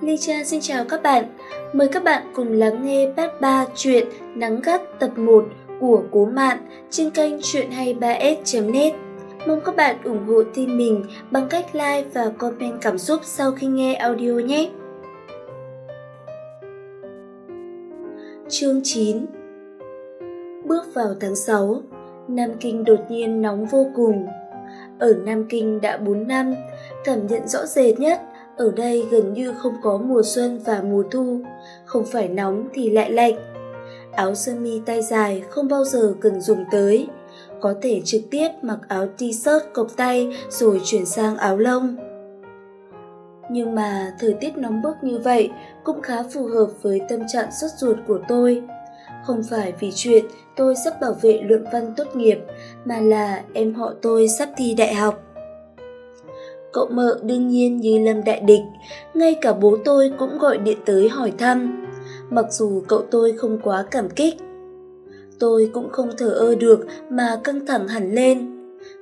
Ly Cha xin chào các bạn. Mời các bạn cùng lắng nghe part 3 truyện Nắng gắt tập 1 của Cố Mạn trên kênh truyện 23s.net. Mong các bạn ủng hộ team mình bằng cách like và comment cảm xúc sau khi nghe audio nhé. Chương 9 Bước vào tháng 6, Nam Kinh đột nhiên nóng vô cùng. Ở Nam Kinh đã 4 năm, cảm nhận rõ rệt nhất ở đây gần như không có mùa xuân và mùa thu, không phải nóng thì lại lạnh. Áo sơ mi tay dài không bao giờ cần dùng tới, có thể trực tiếp mặc áo t-shirt cộc tay rồi chuyển sang áo lông. Nhưng mà thời tiết nóng bức như vậy cũng khá phù hợp với tâm trạng sốt ruột của tôi. Không phải vì chuyện tôi sắp bảo vệ luận văn tốt nghiệp, mà là em họ tôi sắp thi đại học. Cậu mợ đương nhiên như lâm đại địch, ngay cả bố tôi cũng gọi điện tới hỏi thăm, mặc dù cậu tôi không quá cảm kích. Tôi cũng không thở ơ được mà căng thẳng hẳn lên.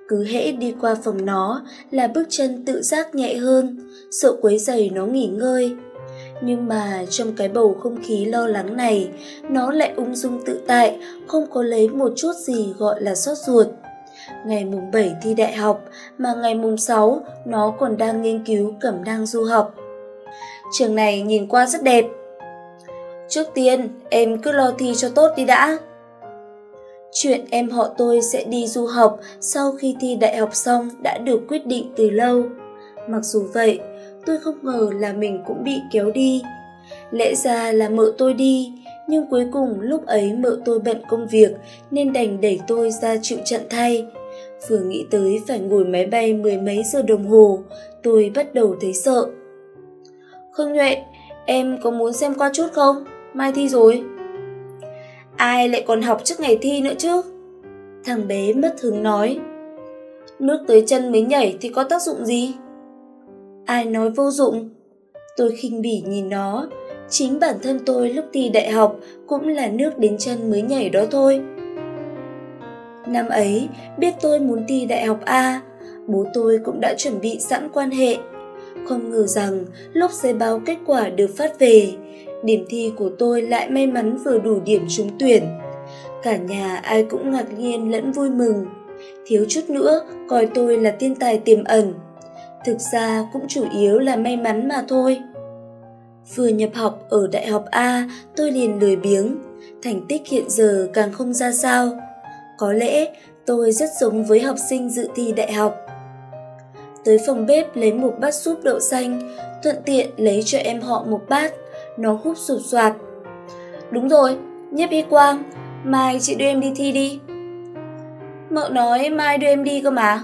Cứ hễ đi qua phòng nó là bước chân tự giác nhẹ hơn, sợ quấy giày nó nghỉ ngơi. Nhưng mà trong cái bầu không khí lo lắng này, nó lại ung dung tự tại, không có lấy một chút gì gọi là xót ruột. Ngày mùng 7 thi đại học, mà ngày mùng 6 nó còn đang nghiên cứu cẩm năng du học. Trường này nhìn qua rất đẹp. Trước tiên, em cứ lo thi cho tốt đi đã. Chuyện em họ tôi sẽ đi du học sau khi thi đại học xong đã được quyết định từ lâu. Mặc dù vậy, tôi không ngờ là mình cũng bị kéo đi. Lẽ ra là mợ tôi đi, nhưng cuối cùng lúc ấy mợ tôi bận công việc nên đành đẩy tôi ra chịu trận thay. Vừa nghĩ tới phải ngồi máy bay mười mấy giờ đồng hồ, tôi bắt đầu thấy sợ. Khương Nhuệ, em có muốn xem qua chút không? Mai thi rồi. Ai lại còn học trước ngày thi nữa chứ? Thằng bé mất hứng nói. Nước tới chân mới nhảy thì có tác dụng gì? Ai nói vô dụng? Tôi khinh bỉ nhìn nó, chính bản thân tôi lúc thi đại học cũng là nước đến chân mới nhảy đó thôi. Năm ấy, biết tôi muốn thi đại học A, bố tôi cũng đã chuẩn bị sẵn quan hệ. Không ngờ rằng lúc giấy báo kết quả được phát về, điểm thi của tôi lại may mắn vừa đủ điểm trúng tuyển. Cả nhà ai cũng ngạc nhiên lẫn vui mừng, thiếu chút nữa coi tôi là thiên tài tiềm ẩn. Thực ra cũng chủ yếu là may mắn mà thôi. Vừa nhập học ở đại học A, tôi liền lười biếng, thành tích hiện giờ càng không ra sao. Có lẽ tôi rất giống với học sinh dự thi đại học. Tới phòng bếp lấy một bát súp đậu xanh, thuận tiện lấy cho em họ một bát, nó hút sụp soạt. Đúng rồi, nhiếp y quang, mai chị đưa em đi thi đi. Mợ nói mai đưa em đi cơ mà.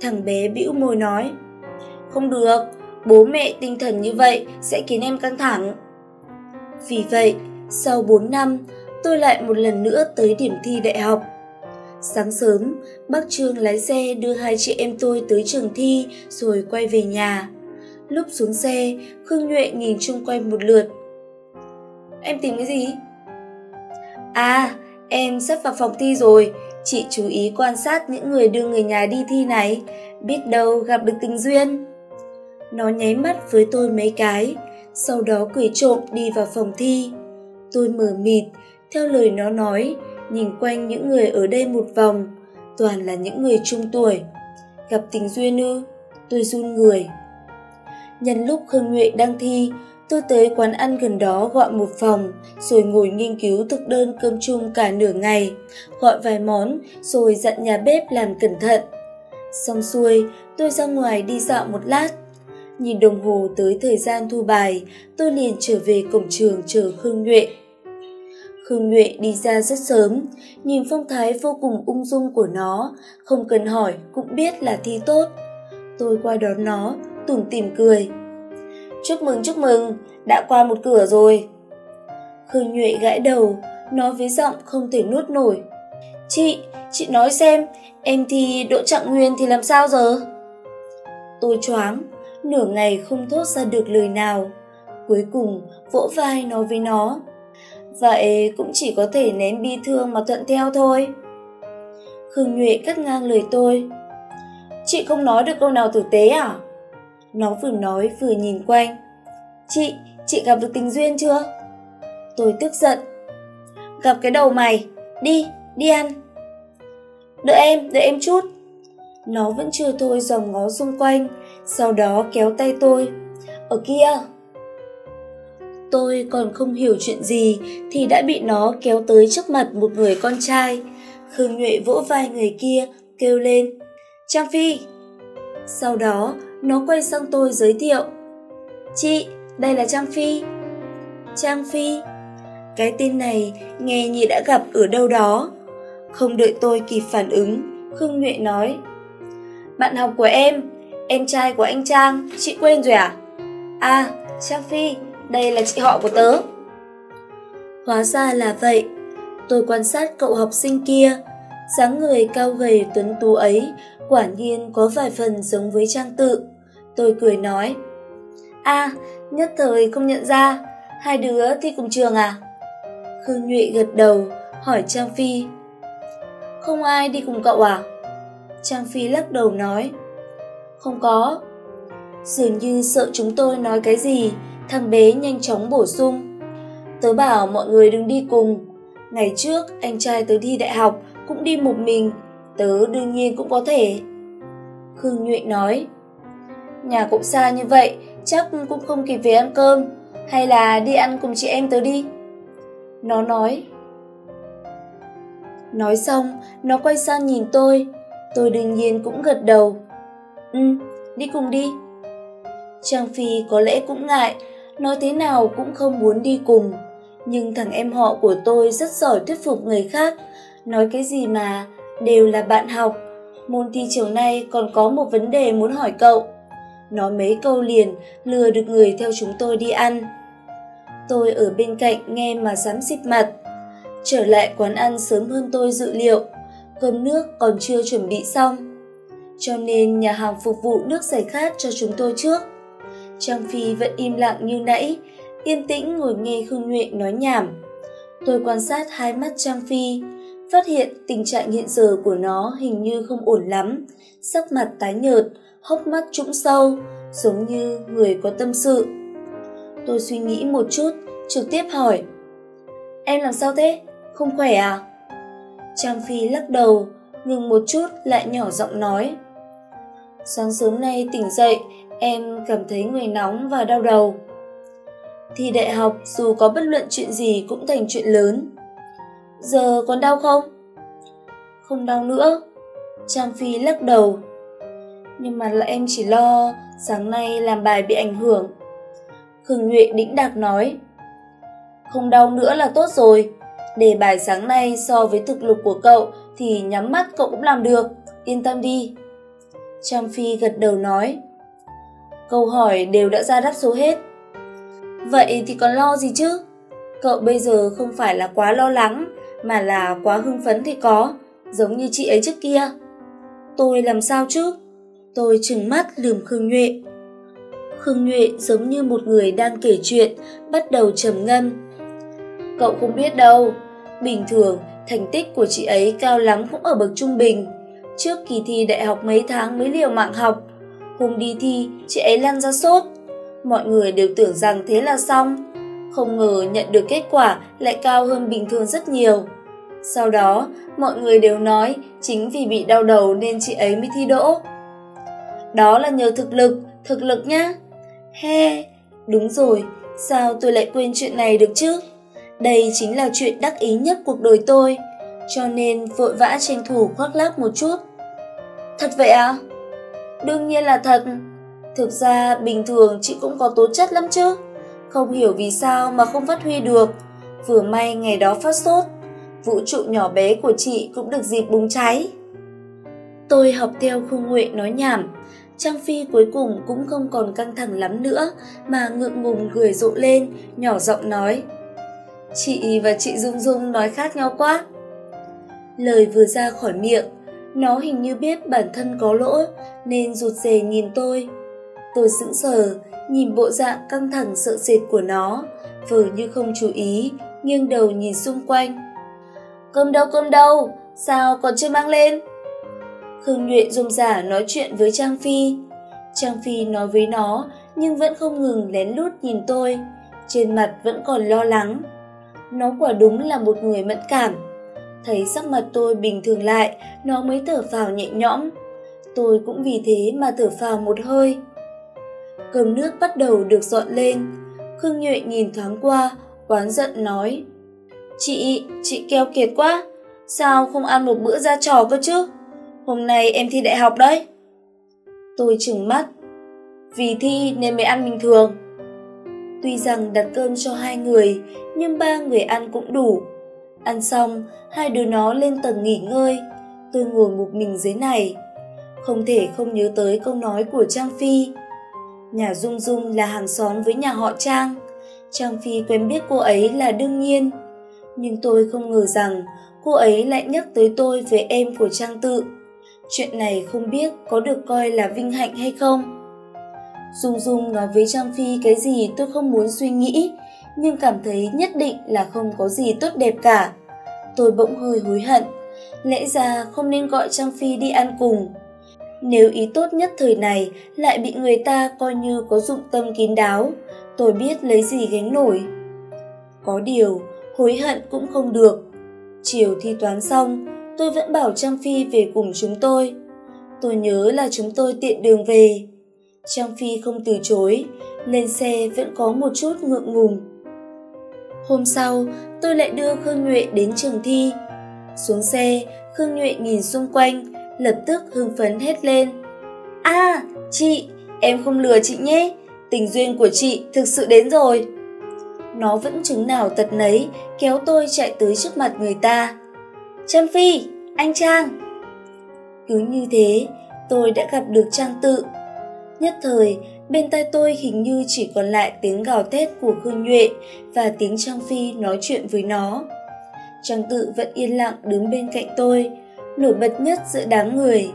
Thằng bé bĩu môi nói, không được, bố mẹ tinh thần như vậy sẽ khiến em căng thẳng. Vì vậy, sau 4 năm, tôi lại một lần nữa tới điểm thi đại học. Sáng sớm, bác Trương lái xe đưa hai chị em tôi tới trường thi rồi quay về nhà. Lúc xuống xe, Khương Nhuệ nhìn chung quanh một lượt. Em tìm cái gì? À, em sắp vào phòng thi rồi, chị chú ý quan sát những người đưa người nhà đi thi này, biết đâu gặp được tình duyên. Nó nháy mắt với tôi mấy cái, sau đó cười trộm đi vào phòng thi. Tôi mở mịt, theo lời nó nói, nhìn quanh những người ở đây một vòng, toàn là những người trung tuổi. Gặp tình duyên ư, tôi run người. Nhân lúc Khương Nhuệ đang thi, tôi tới quán ăn gần đó gọi một phòng, rồi ngồi nghiên cứu thực đơn cơm chung cả nửa ngày, gọi vài món, rồi dặn nhà bếp làm cẩn thận. Xong xuôi, tôi ra ngoài đi dạo một lát. Nhìn đồng hồ tới thời gian thu bài, tôi liền trở về cổng trường chờ Khương Nhuệ. Khương Nhuệ đi ra rất sớm, nhìn phong thái vô cùng ung dung của nó, không cần hỏi cũng biết là thi tốt. Tôi qua đón nó, tủm tỉm cười. Chúc mừng chúc mừng, đã qua một cửa rồi. Khương Nhuệ gãi đầu, nói với giọng không thể nuốt nổi. Chị, chị nói xem, em thi độ trạng nguyên thì làm sao giờ? Tôi choáng, nửa ngày không thốt ra được lời nào. Cuối cùng, vỗ vai nói với nó. Vậy cũng chỉ có thể nén bi thương mà thuận theo thôi. Khương Nhuệ cắt ngang lời tôi. Chị không nói được câu nào tử tế à? Nó vừa nói vừa nhìn quanh. Chị, chị gặp được tình duyên chưa? Tôi tức giận. Gặp cái đầu mày, đi, đi ăn. Đợi em, đợi em chút. Nó vẫn chưa thôi dòm ngó xung quanh, sau đó kéo tay tôi. Ở kia. Tôi còn không hiểu chuyện gì thì đã bị nó kéo tới trước mặt một người con trai. Khương Nhuệ vỗ vai người kia, kêu lên. Trang Phi! Sau đó, nó quay sang tôi giới thiệu. Chị, đây là Trang Phi. Trang Phi? Cái tên này nghe như đã gặp ở đâu đó. Không đợi tôi kịp phản ứng, Khương Nhuệ nói. Bạn học của em, em trai của anh Trang, chị quên rồi à? À, Trang Phi, đây là chị họ của tớ. Hóa ra là vậy. Tôi quan sát cậu học sinh kia, dáng người cao gầy tuấn tú ấy quả nhiên có vài phần giống với Trang Tự. Tôi cười nói, À, nhất thời không nhận ra, hai đứa thi cùng trường à? Khương Nhụy gật đầu, hỏi Trang Phi. Không ai đi cùng cậu à? Trang Phi lắc đầu nói, Không có. Dường như sợ chúng tôi nói cái gì, thằng bé nhanh chóng bổ sung. Tớ bảo mọi người đừng đi cùng. Ngày trước, anh trai tớ đi đại học cũng đi một mình, tớ đương nhiên cũng có thể. Khương Nhụy nói, Nhà cũng xa như vậy, chắc cũng không kịp về ăn cơm, hay là đi ăn cùng chị em tớ đi. Nó nói. Nói xong, nó quay sang nhìn tôi, tôi đương nhiên cũng gật đầu. Ừ, đi cùng đi. Trang Phi có lẽ cũng ngại, nói thế nào cũng không muốn đi cùng. Nhưng thằng em họ của tôi rất giỏi thuyết phục người khác, nói cái gì mà đều là bạn học. Môn thi chiều nay còn có một vấn đề muốn hỏi cậu. Nói mấy câu liền lừa được người theo chúng tôi đi ăn. Tôi ở bên cạnh nghe mà dám xịt mặt. Trở lại quán ăn sớm hơn tôi dự liệu. Cơm nước còn chưa chuẩn bị xong. Cho nên nhà hàng phục vụ nước giải khát cho chúng tôi trước trang phi vẫn im lặng như nãy yên tĩnh ngồi nghe khương nhuệ nói nhảm tôi quan sát hai mắt trang phi phát hiện tình trạng hiện giờ của nó hình như không ổn lắm sắc mặt tái nhợt hốc mắt trũng sâu, giống như người có tâm sự. Tôi suy nghĩ một chút, trực tiếp hỏi. Em làm sao thế? Không khỏe à? Trang Phi lắc đầu, ngừng một chút lại nhỏ giọng nói. Sáng sớm nay tỉnh dậy, em cảm thấy người nóng và đau đầu. Thì đại học dù có bất luận chuyện gì cũng thành chuyện lớn. Giờ còn đau không? Không đau nữa. Trang Phi lắc đầu, nhưng mà là em chỉ lo sáng nay làm bài bị ảnh hưởng. Khương Nhuệ đĩnh đạc nói. Không đau nữa là tốt rồi. Đề bài sáng nay so với thực lực của cậu thì nhắm mắt cậu cũng làm được, yên tâm đi. Trang Phi gật đầu nói. Câu hỏi đều đã ra đáp số hết. Vậy thì còn lo gì chứ? Cậu bây giờ không phải là quá lo lắng, mà là quá hưng phấn thì có, giống như chị ấy trước kia. Tôi làm sao chứ? Tôi trừng mắt lườm Khương Nhuệ. Khương Nhuệ giống như một người đang kể chuyện, bắt đầu trầm ngâm. Cậu không biết đâu, bình thường thành tích của chị ấy cao lắm cũng ở bậc trung bình. Trước kỳ thi đại học mấy tháng mới liều mạng học, hôm đi thi chị ấy lăn ra sốt. Mọi người đều tưởng rằng thế là xong, không ngờ nhận được kết quả lại cao hơn bình thường rất nhiều. Sau đó, mọi người đều nói chính vì bị đau đầu nên chị ấy mới thi đỗ. Đó là nhờ thực lực, thực lực nhá. He, đúng rồi, sao tôi lại quên chuyện này được chứ? Đây chính là chuyện đắc ý nhất cuộc đời tôi, cho nên vội vã tranh thủ khoác lác một chút. Thật vậy à? Đương nhiên là thật. Thực ra bình thường chị cũng có tố chất lắm chứ. Không hiểu vì sao mà không phát huy được. Vừa may ngày đó phát sốt, vũ trụ nhỏ bé của chị cũng được dịp bùng cháy. Tôi học theo khu Huệ nói nhảm, Trang Phi cuối cùng cũng không còn căng thẳng lắm nữa mà ngượng ngùng cười rộ lên, nhỏ giọng nói. Chị và chị Dung Dung nói khác nhau quá. Lời vừa ra khỏi miệng, nó hình như biết bản thân có lỗi nên rụt rè nhìn tôi. Tôi sững sờ, nhìn bộ dạng căng thẳng sợ sệt của nó, vừa như không chú ý, nghiêng đầu nhìn xung quanh. Cơm đâu cơm đâu, sao còn chưa mang lên? Khương Nhuệ dùng giả nói chuyện với Trang Phi. Trang Phi nói với nó nhưng vẫn không ngừng lén lút nhìn tôi, trên mặt vẫn còn lo lắng. Nó quả đúng là một người mẫn cảm. Thấy sắc mặt tôi bình thường lại, nó mới thở phào nhẹ nhõm. Tôi cũng vì thế mà thở phào một hơi. Cơm nước bắt đầu được dọn lên. Khương Nhuệ nhìn thoáng qua, oán giận nói. Chị, chị keo kiệt quá. Sao không ăn một bữa ra trò cơ chứ? Hôm nay em thi đại học đấy. Tôi trừng mắt. Vì thi nên mới ăn bình thường. Tuy rằng đặt cơm cho hai người, nhưng ba người ăn cũng đủ. Ăn xong, hai đứa nó lên tầng nghỉ ngơi. Tôi ngồi một mình dưới này. Không thể không nhớ tới câu nói của Trang Phi. Nhà Dung Dung là hàng xóm với nhà họ Trang. Trang Phi quen biết cô ấy là đương nhiên. Nhưng tôi không ngờ rằng cô ấy lại nhắc tới tôi với em của Trang Tự. Chuyện này không biết có được coi là vinh hạnh hay không. Dung Dung nói với Trang Phi cái gì tôi không muốn suy nghĩ, nhưng cảm thấy nhất định là không có gì tốt đẹp cả. Tôi bỗng hơi hối hận, lẽ ra không nên gọi Trang Phi đi ăn cùng. Nếu ý tốt nhất thời này lại bị người ta coi như có dụng tâm kín đáo, tôi biết lấy gì gánh nổi. Có điều, hối hận cũng không được. Chiều thi toán xong, tôi vẫn bảo Trang Phi về cùng chúng tôi. Tôi nhớ là chúng tôi tiện đường về. Trang Phi không từ chối, lên xe vẫn có một chút ngượng ngùng. Hôm sau, tôi lại đưa Khương Nhuệ đến trường thi. Xuống xe, Khương Nhuệ nhìn xung quanh, lập tức hưng phấn hết lên. À, chị, em không lừa chị nhé, tình duyên của chị thực sự đến rồi. Nó vẫn chứng nào tật nấy, kéo tôi chạy tới trước mặt người ta. Trâm Phi, anh Trang. Cứ như thế, tôi đã gặp được Trang Tự. Nhất thời, bên tai tôi hình như chỉ còn lại tiếng gào thét của Khương Nhuệ và tiếng Trang Phi nói chuyện với nó. Trang Tự vẫn yên lặng đứng bên cạnh tôi, nổi bật nhất giữa đám người.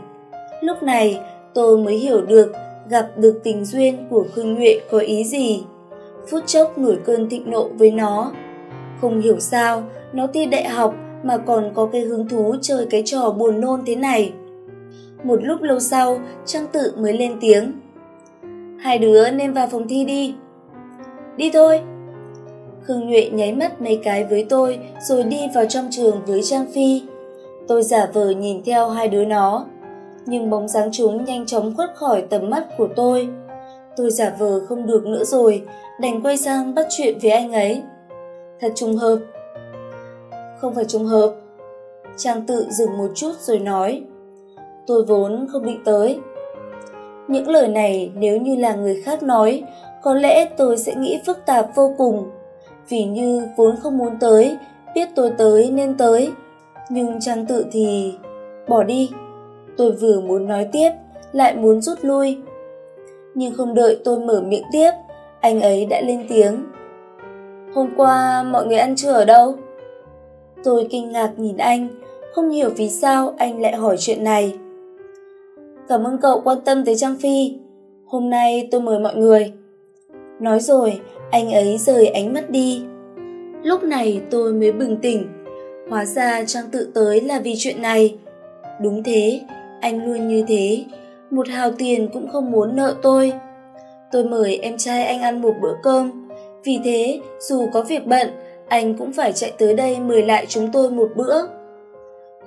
Lúc này, tôi mới hiểu được gặp được tình duyên của Khương Nhuệ có ý gì. Phút chốc nổi cơn thịnh nộ với nó. Không hiểu sao, nó thi đại học mà còn có cái hứng thú chơi cái trò buồn nôn thế này. Một lúc lâu sau, Trang Tự mới lên tiếng. Hai đứa nên vào phòng thi đi. Đi thôi. Khương Nhuệ nháy mắt mấy cái với tôi rồi đi vào trong trường với Trang Phi. Tôi giả vờ nhìn theo hai đứa nó, nhưng bóng dáng chúng nhanh chóng khuất khỏi tầm mắt của tôi. Tôi giả vờ không được nữa rồi, đành quay sang bắt chuyện với anh ấy. Thật trùng hợp. Không phải trùng hợp. Trang tự dừng một chút rồi nói. Tôi vốn không định tới. Những lời này nếu như là người khác nói, có lẽ tôi sẽ nghĩ phức tạp vô cùng. Vì như vốn không muốn tới, biết tôi tới nên tới. Nhưng Trang tự thì... Bỏ đi. Tôi vừa muốn nói tiếp, lại muốn rút lui. Nhưng không đợi tôi mở miệng tiếp, anh ấy đã lên tiếng. Hôm qua mọi người ăn trưa ở đâu? Tôi kinh ngạc nhìn anh, không hiểu vì sao anh lại hỏi chuyện này. Cảm ơn cậu quan tâm tới Trang Phi. Hôm nay tôi mời mọi người. Nói rồi, anh ấy rời ánh mắt đi. Lúc này tôi mới bừng tỉnh. Hóa ra Trang tự tới là vì chuyện này. Đúng thế, anh luôn như thế. Một hào tiền cũng không muốn nợ tôi. Tôi mời em trai anh ăn một bữa cơm. Vì thế, dù có việc bận, anh cũng phải chạy tới đây mời lại chúng tôi một bữa.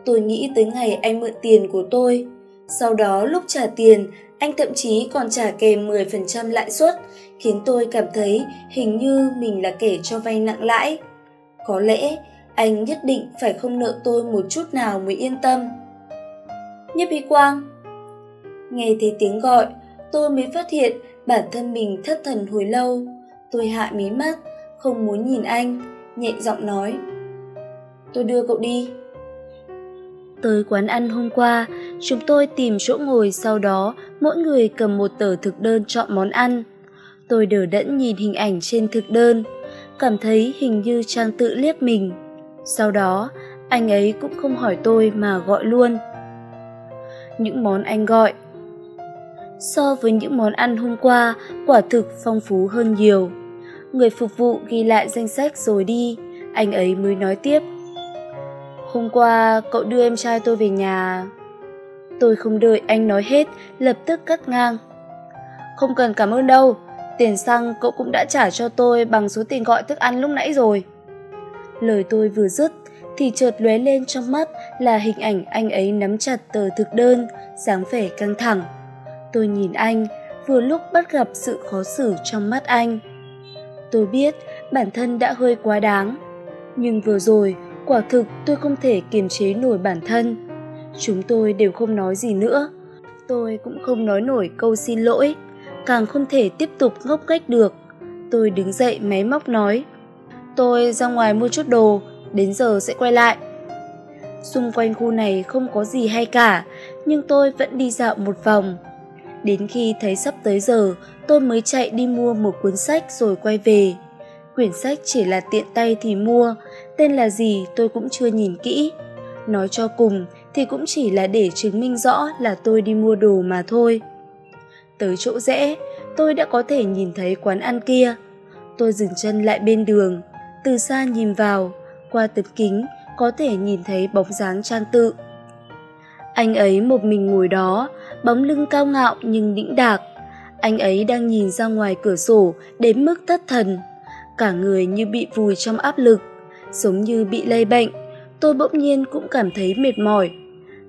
Tôi nghĩ tới ngày anh mượn tiền của tôi, sau đó lúc trả tiền, anh thậm chí còn trả kèm 10% lãi suất, khiến tôi cảm thấy hình như mình là kẻ cho vay nặng lãi. Có lẽ anh nhất định phải không nợ tôi một chút nào mới yên tâm. Nhấp Hy Quang Nghe thấy tiếng gọi, tôi mới phát hiện bản thân mình thất thần hồi lâu. Tôi hạ mí mắt, không muốn nhìn anh, nhẹ giọng nói. Tôi đưa cậu đi. Tới quán ăn hôm qua, chúng tôi tìm chỗ ngồi sau đó mỗi người cầm một tờ thực đơn chọn món ăn. Tôi đờ đẫn nhìn hình ảnh trên thực đơn, cảm thấy hình như Trang tự liếc mình. Sau đó, anh ấy cũng không hỏi tôi mà gọi luôn. Những món anh gọi So với những món ăn hôm qua, quả thực phong phú hơn nhiều. Người phục vụ ghi lại danh sách rồi đi, anh ấy mới nói tiếp Hôm qua cậu đưa em trai tôi về nhà. Tôi không đợi anh nói hết, lập tức cắt ngang. Không cần cảm ơn đâu, Tiền xăng cậu cũng đã trả cho tôi bằng số tiền gọi thức ăn lúc nãy rồi. Lời tôi vừa dứt thì chợt lóe lên trong mắt là hình ảnh anh ấy nắm chặt tờ thực đơn, dáng vẻ căng thẳng. Tôi nhìn anh, vừa lúc bắt gặp sự khó xử trong mắt anh. Tôi biết bản thân đã hơi quá đáng, nhưng vừa rồi quả thực tôi không thể kiềm chế nổi bản thân. Chúng tôi đều không nói gì nữa. Tôi cũng không nói nổi câu xin lỗi, càng không thể tiếp tục ngốc nghếch được. Tôi đứng dậy máy móc nói, tôi ra ngoài mua chút đồ, đến giờ sẽ quay lại. Xung quanh khu này không có gì hay cả, nhưng tôi vẫn đi dạo một vòng. Đến khi thấy sắp tới giờ, tôi mới chạy đi mua một cuốn sách rồi quay về. Quyển sách chỉ là tiện tay thì mua, tên là gì tôi cũng chưa nhìn kỹ. Nói cho cùng thì cũng chỉ là để chứng minh rõ là tôi đi mua đồ mà thôi. Tới chỗ rẽ, tôi đã có thể nhìn thấy quán ăn kia. Tôi dừng chân lại bên đường, từ xa nhìn vào, qua tấm kính có thể nhìn thấy bóng dáng trang tự. Anh ấy một mình ngồi đó, bóng lưng cao ngạo nhưng đĩnh đạc. Anh ấy đang nhìn ra ngoài cửa sổ đến mức thất thần. Cả người như bị vùi trong áp lực, giống như bị lây bệnh. Tôi bỗng nhiên cũng cảm thấy mệt mỏi.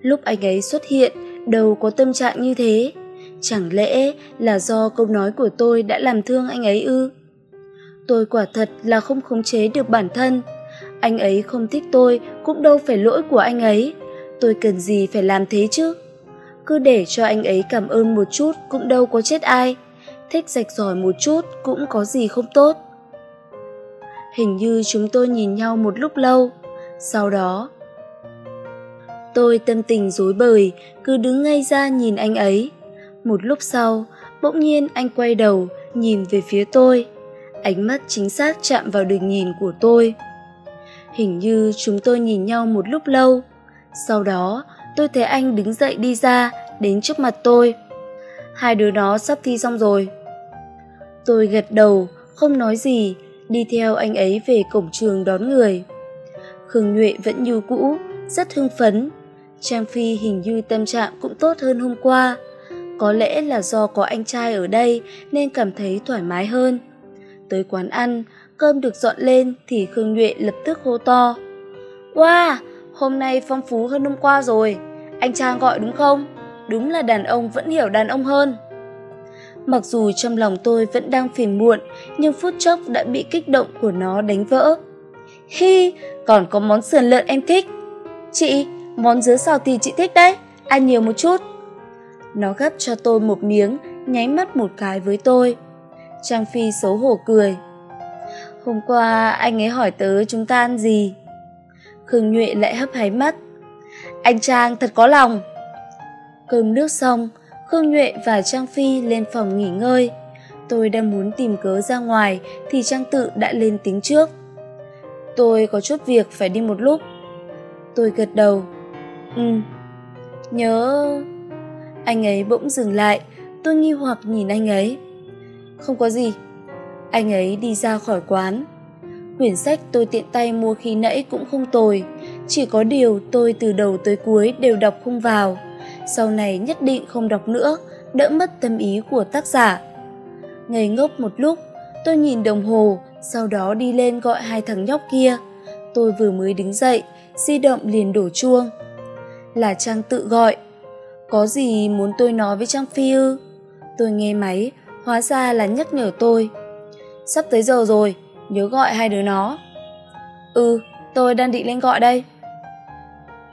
Lúc anh ấy xuất hiện, đâu có tâm trạng như thế. Chẳng lẽ là do câu nói của tôi đã làm thương anh ấy ư? Tôi quả thật là không khống chế được bản thân. Anh ấy không thích tôi cũng đâu phải lỗi của anh ấy. Tôi cần gì phải làm thế chứ? Cứ để cho anh ấy cảm ơn một chút cũng đâu có chết ai. Thích rạch ròi một chút cũng có gì không tốt. Hình như chúng tôi nhìn nhau một lúc lâu. Sau đó, tôi tâm tình rối bời, cứ đứng ngay ra nhìn anh ấy. Một lúc sau, bỗng nhiên anh quay đầu, nhìn về phía tôi. Ánh mắt chính xác chạm vào đường nhìn của tôi. Hình như chúng tôi nhìn nhau một lúc lâu. Sau đó, tôi thấy anh đứng dậy đi ra, đến trước mặt tôi. Hai đứa nó sắp thi xong rồi. Tôi gật đầu, không nói gì, đi theo anh ấy về cổng trường đón người. Khương Nhuệ vẫn như cũ, rất hưng phấn. Trang Phi hình như tâm trạng cũng tốt hơn hôm qua. Có lẽ là do có anh trai ở đây nên cảm thấy thoải mái hơn. Tới quán ăn, cơm được dọn lên thì Khương Nhuệ lập tức hô to. Wow, hôm nay phong phú hơn hôm qua rồi. Anh Trang gọi đúng không? Đúng là đàn ông vẫn hiểu đàn ông hơn. Mặc dù trong lòng tôi vẫn đang phiền muộn, nhưng phút chốc đã bị kích động của nó đánh vỡ. Hi, còn có món sườn lợn em thích. Chị, món dứa xào thì chị thích đấy, ăn nhiều một chút. Nó gắp cho tôi một miếng, nháy mắt một cái với tôi. Trang Phi xấu hổ cười. Hôm qua anh ấy hỏi tớ chúng ta ăn gì? Khương Nhuệ lại hấp háy mắt. Anh Trang thật có lòng. Cơm nước xong, Khương Nhuệ và Trang Phi lên phòng nghỉ ngơi. Tôi đang muốn tìm cớ ra ngoài thì Trang Tự đã lên tiếng trước. Tôi có chút việc phải đi một lúc. Tôi gật đầu. Ừ. Nhớ... Anh ấy bỗng dừng lại, tôi nghi hoặc nhìn anh ấy. Không có gì. Anh ấy đi ra khỏi quán. Quyển sách tôi tiện tay mua khi nãy cũng không tồi, chỉ có điều tôi từ đầu tới cuối đều đọc không vào. Sau này nhất định không đọc nữa, đỡ mất tâm ý của tác giả. Ngây ngốc một lúc, tôi nhìn đồng hồ, sau đó đi lên gọi hai thằng nhóc kia. Tôi vừa mới đứng dậy, di động liền đổ chuông. Là Trang tự gọi. Có gì muốn tôi nói với Trang Phi ư? Tôi nghe máy, hóa ra là nhắc nhở tôi. Sắp tới giờ rồi, nhớ gọi hai đứa nó. Ừ, tôi đang định lên gọi đây.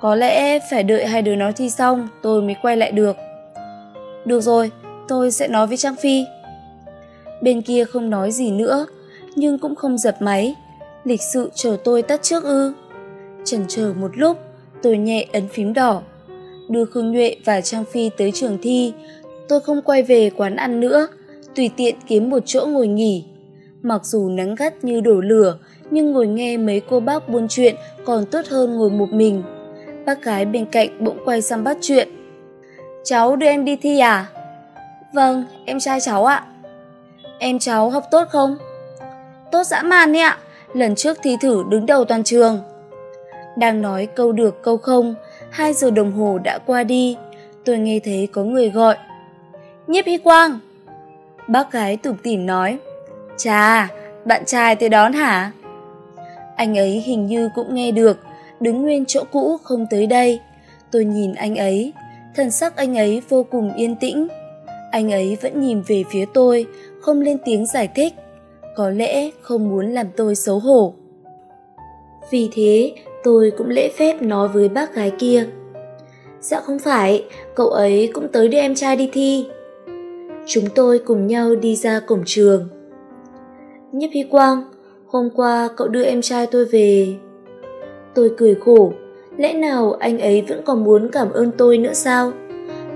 Có lẽ phải đợi hai đứa nó thi xong tôi mới quay lại được. Được rồi, tôi sẽ nói với Trang Phi. Bên kia không nói gì nữa, nhưng cũng không dập máy. Lịch sự chờ tôi tắt trước ư. Chần chờ một lúc, tôi nhẹ ấn phím đỏ. Đưa Khương Nhuệ và Trang Phi tới trường thi, tôi không quay về quán ăn nữa, tùy tiện kiếm một chỗ ngồi nghỉ. Mặc dù nắng gắt như đổ lửa, nhưng ngồi nghe mấy cô bác buôn chuyện còn tốt hơn ngồi một mình. Bác gái bên cạnh bỗng quay sang bắt chuyện. Cháu đưa em đi thi à? Vâng, em trai cháu ạ. Em cháu học tốt không? Tốt dã man ấy ạ, lần trước thi thử đứng đầu toàn trường. Đang nói câu được câu không, hai giờ đồng hồ đã qua đi, tôi nghe thấy có người gọi. Nhiếp Hy Quang! Bác gái tủm tỉm nói, Chà, bạn trai tới đón hả? Anh ấy hình như cũng nghe được, đứng nguyên chỗ cũ không tới đây. Tôi nhìn anh ấy, thần sắc anh ấy vô cùng yên tĩnh. Anh ấy vẫn nhìn về phía tôi, không lên tiếng giải thích. Có lẽ không muốn làm tôi xấu hổ. Vì thế, tôi cũng lễ phép nói với bác gái kia. Dạ không phải, cậu ấy cũng tới đưa em trai đi thi. Chúng tôi cùng nhau đi ra cổng trường. Nhếp Hy Quang, hôm qua cậu đưa em trai tôi về. Tôi cười khổ, lẽ nào anh ấy vẫn còn muốn cảm ơn tôi nữa sao?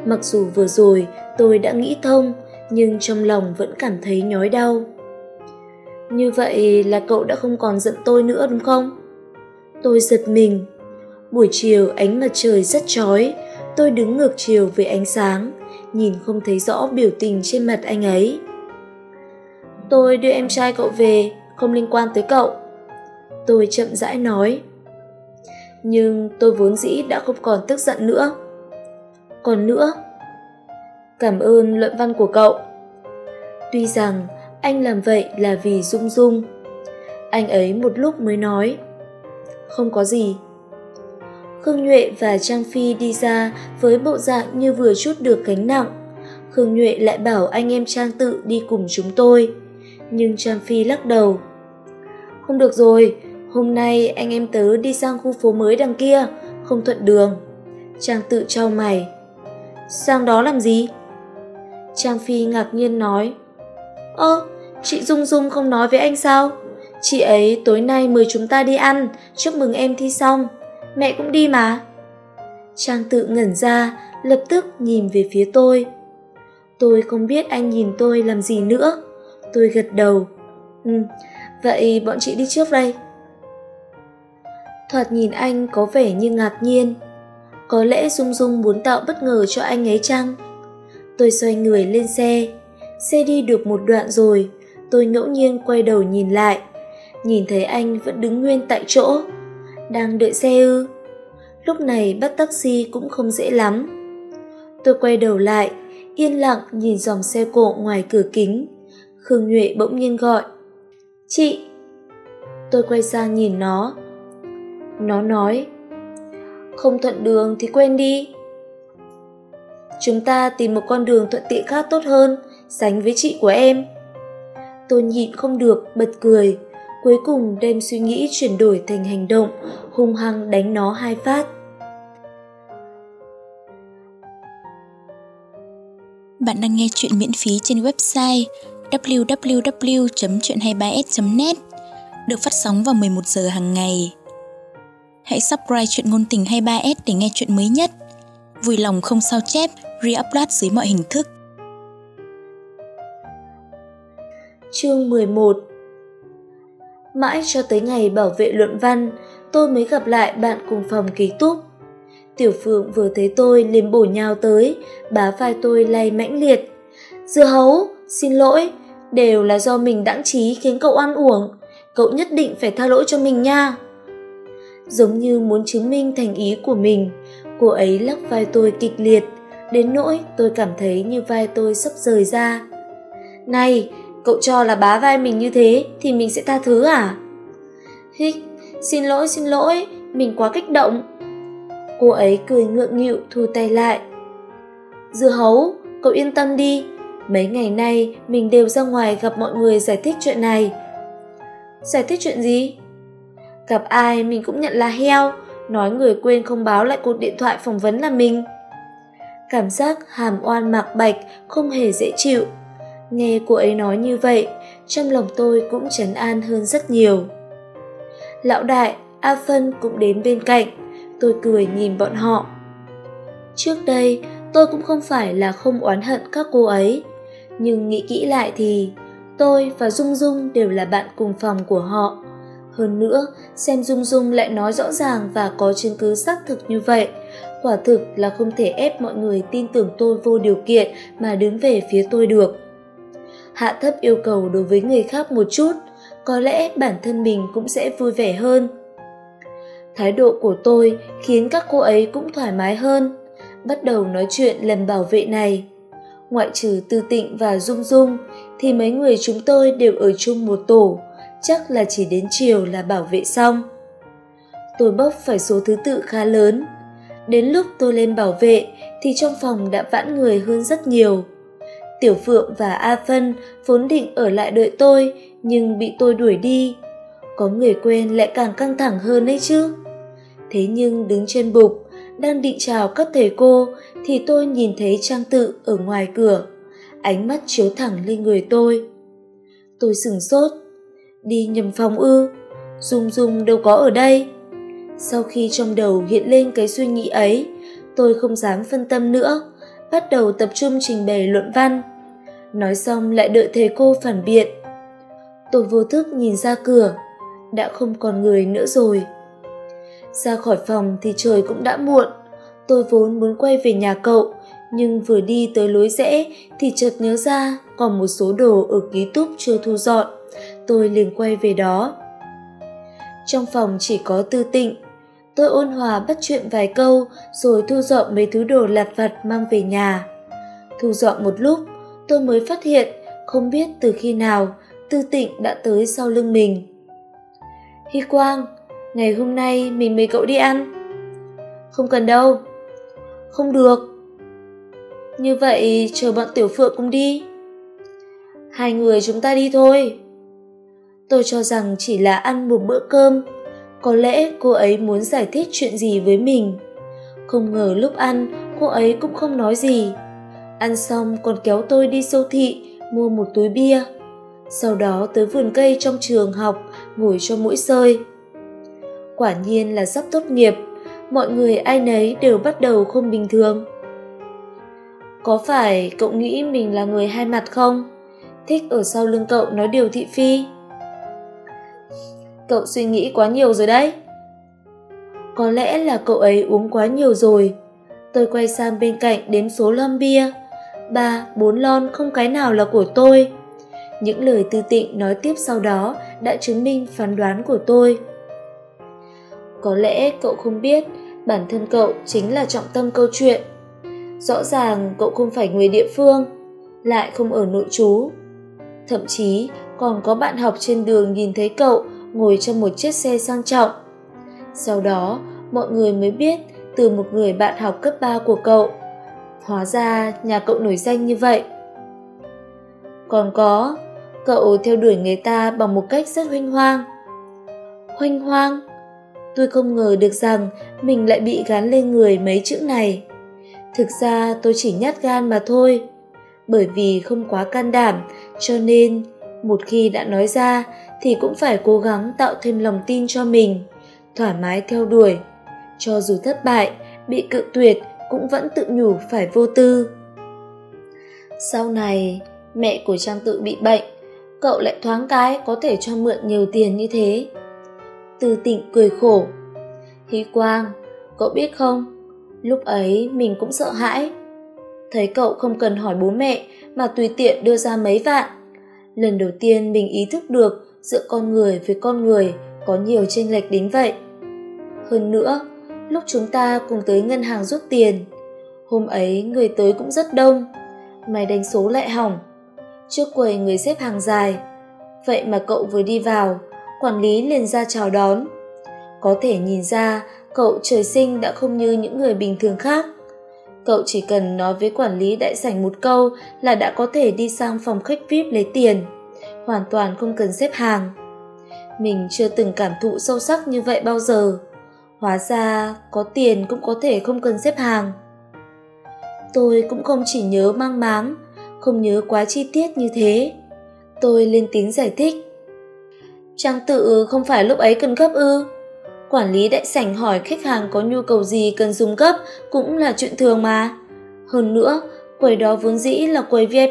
Mặc dù vừa rồi tôi đã nghĩ thông, nhưng trong lòng vẫn cảm thấy nhói đau. Như vậy là cậu đã không còn giận tôi nữa đúng không? Tôi giật mình. Buổi chiều ánh mặt trời rất chói, tôi đứng ngược chiều với ánh sáng, nhìn không thấy rõ biểu tình trên mặt anh ấy. Tôi đưa em trai cậu về, không liên quan tới cậu. Tôi chậm rãi nói. Nhưng tôi vốn dĩ đã không còn tức giận nữa. Còn nữa, cảm ơn luận văn của cậu. Tuy rằng anh làm vậy là vì Dung Dung. Anh ấy một lúc mới nói. Không có gì. Khương Nhuệ và Trang Phi đi ra với bộ dạng như vừa chút được gánh nặng. Khương Nhuệ lại bảo anh em Trang tự đi cùng chúng tôi. Nhưng Trang Phi lắc đầu. Không được rồi, hôm nay anh em tớ đi sang khu phố mới đằng kia, không thuận đường. Trang tự trao mày. Sang đó làm gì? Trang Phi ngạc nhiên nói. Ơ, chị Dung Dung không nói với anh sao? Chị ấy tối nay mời chúng ta đi ăn, chúc mừng em thi xong. Mẹ cũng đi mà. Trang tự ngẩn ra, lập tức nhìn về phía tôi. Tôi không biết anh nhìn tôi làm gì nữa. Tôi gật đầu. Ừ, vậy bọn chị đi trước đây. Thoạt nhìn anh có vẻ như ngạc nhiên. Có lẽ Dung Dung muốn tạo bất ngờ cho anh ấy chăng? Tôi xoay người lên xe. Xe đi được một đoạn rồi, tôi ngẫu nhiên quay đầu nhìn lại. Nhìn thấy anh vẫn đứng nguyên tại chỗ. Đang đợi xe ư? Lúc này bắt taxi cũng không dễ lắm. Tôi quay đầu lại, yên lặng nhìn dòng xe cộ ngoài cửa kính. Khương Nhuệ bỗng nhiên gọi. Chị! Tôi quay sang nhìn nó. Nó nói. Không thuận đường thì quên đi. Chúng ta tìm một con đường thuận tiện khác tốt hơn, sánh với chị của em. Tôi nhịn không được, bật cười. Cuối cùng đem suy nghĩ chuyển đổi thành hành động, hung hăng đánh nó hai phát. Bạn đang nghe chuyện miễn phí trên website www.chuyện23s.net được phát sóng vào 11 giờ hàng ngày. Hãy subscribe chuyện ngôn tình 23s để nghe chuyện mới nhất. Vui lòng không sao chép, re-upload dưới mọi hình thức. Chương 11 Mãi cho tới ngày bảo vệ luận văn, tôi mới gặp lại bạn cùng phòng ký túc. Tiểu Phượng vừa thấy tôi liền bổ nhào tới, bá vai tôi lay mãnh liệt. Dưa hấu, xin lỗi, đều là do mình đãng trí khiến cậu ăn uổng, cậu nhất định phải tha lỗi cho mình nha. Giống như muốn chứng minh thành ý của mình, cô ấy lắc vai tôi kịch liệt, đến nỗi tôi cảm thấy như vai tôi sắp rời ra. Này, cậu cho là bá vai mình như thế thì mình sẽ tha thứ à? Hích, xin lỗi xin lỗi, mình quá kích động. Cô ấy cười ngượng nghịu thu tay lại. Dưa hấu, cậu yên tâm đi, mấy ngày nay mình đều ra ngoài gặp mọi người giải thích chuyện này. Giải thích chuyện gì? Gặp ai mình cũng nhận là heo, nói người quên không báo lại cuộc điện thoại phỏng vấn là mình. Cảm giác hàm oan mạc bạch không hề dễ chịu. Nghe cô ấy nói như vậy, trong lòng tôi cũng trấn an hơn rất nhiều. Lão đại, A Phân cũng đến bên cạnh, tôi cười nhìn bọn họ. Trước đây, tôi cũng không phải là không oán hận các cô ấy, nhưng nghĩ kỹ lại thì tôi và Dung Dung đều là bạn cùng phòng của họ. Hơn nữa, xem Dung Dung lại nói rõ ràng và có chứng cứ xác thực như vậy, quả thực là không thể ép mọi người tin tưởng tôi vô điều kiện mà đứng về phía tôi được. Hạ thấp yêu cầu đối với người khác một chút, có lẽ bản thân mình cũng sẽ vui vẻ hơn. Thái độ của tôi khiến các cô ấy cũng thoải mái hơn, bắt đầu nói chuyện lần bảo vệ này. Ngoại trừ Tư Tịnh và Dung Dung thì mấy người chúng tôi đều ở chung một tổ, chắc là chỉ đến chiều là bảo vệ xong. Tôi bốc phải số thứ tự khá lớn. Đến lúc tôi lên bảo vệ thì trong phòng đã vãn người hơn rất nhiều. Tiểu Phượng và A Phân vốn định ở lại đợi tôi nhưng bị tôi đuổi đi. Có người quen lại càng căng thẳng hơn ấy chứ. Thế nhưng đứng trên bục, đang định chào các thầy cô thì tôi nhìn thấy Trang Tự ở ngoài cửa. Ánh mắt chiếu thẳng lên người tôi. Tôi sửng sốt. Đi nhầm phòng ư? Dung Dung đâu có ở đây. Sau khi trong đầu hiện lên cái suy nghĩ ấy, tôi không dám phân tâm nữa, bắt đầu tập trung trình bày luận văn. Nói xong lại đợi thầy cô phản biện. Tôi vô thức nhìn ra cửa, đã không còn người nữa rồi. Ra khỏi phòng thì trời cũng đã muộn, tôi vốn muốn quay về nhà cậu, nhưng vừa đi tới lối rẽ thì chợt nhớ ra còn một số đồ ở ký túc chưa thu dọn. Tôi liền quay về đó. Trong phòng chỉ có tư tịnh, tôi ôn hòa bắt chuyện vài câu rồi thu dọn mấy thứ đồ lặt vặt mang về nhà. Thu dọn một lúc, tôi mới phát hiện không biết từ khi nào tư tịnh đã tới sau lưng mình. Hi Quang, ngày hôm nay mình mời cậu đi ăn. Không cần đâu. Không được. Như vậy chờ bọn Tiểu Phượng cùng đi. Hai người chúng ta đi thôi. Tôi cho rằng chỉ là ăn một bữa cơm. Có lẽ cô ấy muốn giải thích chuyện gì với mình. Không ngờ lúc ăn, cô ấy cũng không nói gì. Ăn xong, còn kéo tôi đi siêu thị, mua một túi bia. Sau đó tới vườn cây trong trường học, ngồi cho mũi sơi quả nhiên là sắp tốt nghiệp. Mọi người ai nấy đều bắt đầu không bình thường. Có phải cậu nghĩ mình là người hai mặt không? Thích ở sau lưng cậu nói điều thị phi cậu suy nghĩ quá nhiều rồi đấy. Có lẽ là cậu ấy uống quá nhiều rồi. Tôi quay sang bên cạnh đếm số lon bia. Ba, bốn lon không cái nào là của tôi. Những lời tư tịnh nói tiếp sau đó đã chứng minh phán đoán của tôi. Có lẽ cậu không biết, bản thân cậu chính là trọng tâm câu chuyện. Rõ ràng cậu không phải người địa phương, lại không ở nội trú. Thậm chí còn có bạn học trên đường nhìn thấy cậu ngồi trong một chiếc xe sang trọng. Sau đó, mọi người mới biết từ một người bạn học cấp 3 của cậu. Hóa ra nhà cậu nổi danh như vậy. Còn có, cậu theo đuổi người ta bằng một cách rất huynh hoang. Huynh hoang? Tôi không ngờ được rằng mình lại bị gắn lên người mấy chữ này. Thực ra tôi chỉ nhát gan mà thôi. Bởi vì không quá can đảm, cho nên một khi đã nói ra, thì cũng phải cố gắng tạo thêm lòng tin cho mình, thoải mái theo đuổi. Cho dù thất bại, bị cự tuyệt cũng vẫn tự nhủ phải vô tư. Sau này, mẹ của trang tự bị bệnh, cậu lại thoáng cái có thể cho mượn nhiều tiền như thế. Từ tịnh cười khổ hí quang, cậu biết không? Lúc ấy mình cũng sợ hãi. Thấy cậu không cần hỏi bố mẹ mà tùy tiện đưa ra mấy vạn lần đầu tiên mình ý thức được giữa con người với con người có nhiều chênh lệch đến vậy. Hơn nữa, lúc chúng ta cùng tới ngân hàng rút tiền, hôm ấy người tới cũng rất đông, máy đánh số lại hỏng, trước quầy người xếp hàng dài. Vậy mà cậu vừa đi vào, quản lý liền ra chào đón. Có thể nhìn ra cậu trời sinh đã không như những người bình thường khác cậu chỉ cần nói với quản lý đại sảnh một câu là đã có thể đi sang phòng khách vip lấy tiền. Hoàn toàn không cần xếp hàng. Mình chưa từng cảm thụ sâu sắc như vậy bao giờ. Hóa ra, có tiền cũng có thể không cần xếp hàng. Tôi cũng không chỉ nhớ mang máng, không nhớ quá chi tiết như thế. Tôi lên tiếng giải thích. Trang tự không phải lúc ấy cần gấp ư? Quản lý đại sảnh hỏi khách hàng có nhu cầu gì cần dùng gấp cũng là chuyện thường mà. Hơn nữa, quầy đó vốn dĩ là quầy vip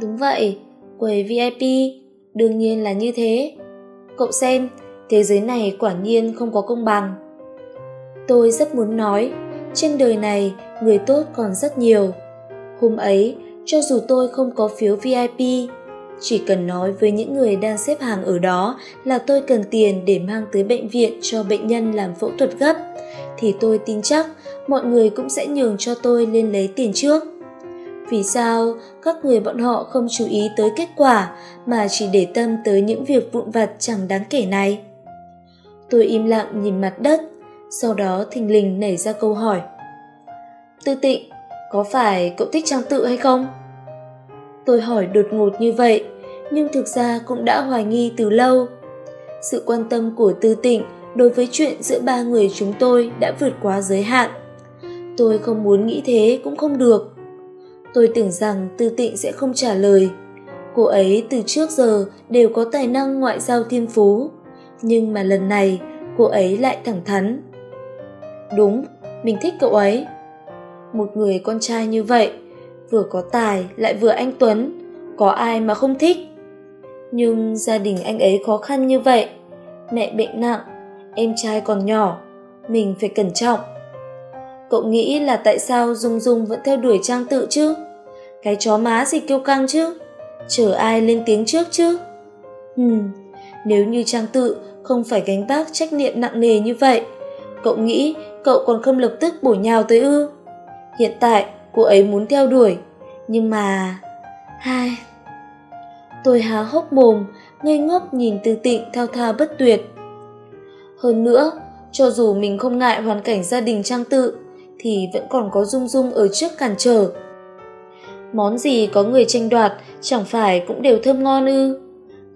đúng vậy, quầy vip đương nhiên là như thế. Cậu xem, thế giới này quả nhiên không có công bằng. Tôi rất muốn nói, trên đời này người tốt còn rất nhiều. Hôm ấy, cho dù tôi không có phiếu vip chỉ cần nói với những người đang xếp hàng ở đó là tôi cần tiền để mang tới bệnh viện cho bệnh nhân làm phẫu thuật gấp thì tôi tin chắc mọi người cũng sẽ nhường cho tôi lên lấy tiền trước Vì sao các người bọn họ không chú ý tới kết quả mà chỉ để tâm tới những việc vụn vặt chẳng đáng kể này? Tôi im lặng nhìn mặt đất, sau đó thình lình nảy ra câu hỏi. Tư tịnh, có phải cậu thích trang tự hay không? Tôi hỏi đột ngột như vậy, nhưng thực ra cũng đã hoài nghi từ lâu. Sự quan tâm của Tư Tịnh đối với chuyện giữa ba người chúng tôi đã vượt quá giới hạn. Tôi không muốn nghĩ thế cũng không được. Tôi tưởng rằng Tư Tịnh sẽ không trả lời. Cô ấy từ trước giờ đều có tài năng ngoại giao thiên phú, nhưng mà lần này cô ấy lại thẳng thắn. Đúng, mình thích cậu ấy. Một người con trai như vậy, vừa có tài lại vừa anh Tuấn, có ai mà không thích. Nhưng gia đình anh ấy khó khăn như vậy, mẹ bệnh nặng, em trai còn nhỏ, mình phải cẩn trọng. Cậu nghĩ là tại sao Dung Dung vẫn theo đuổi Trang tự chứ? Cái chó má gì kêu căng chứ? Chờ ai lên tiếng trước chứ? Hừm, nếu như Trang tự không phải gánh vác trách nhiệm nặng nề như vậy, cậu nghĩ cậu còn không lập tức bổ nhào tới ư? Hiện tại cô ấy muốn theo đuổi, nhưng mà... Hai... Tôi há hốc mồm, ngây ngốc nhìn tư tịnh thao thao bất tuyệt. Hơn nữa, cho dù mình không ngại hoàn cảnh gia đình trang tự, thì vẫn còn có Dung Dung ở trước cản trở. Món gì có người tranh đoạt chẳng phải cũng đều thơm ngon ư.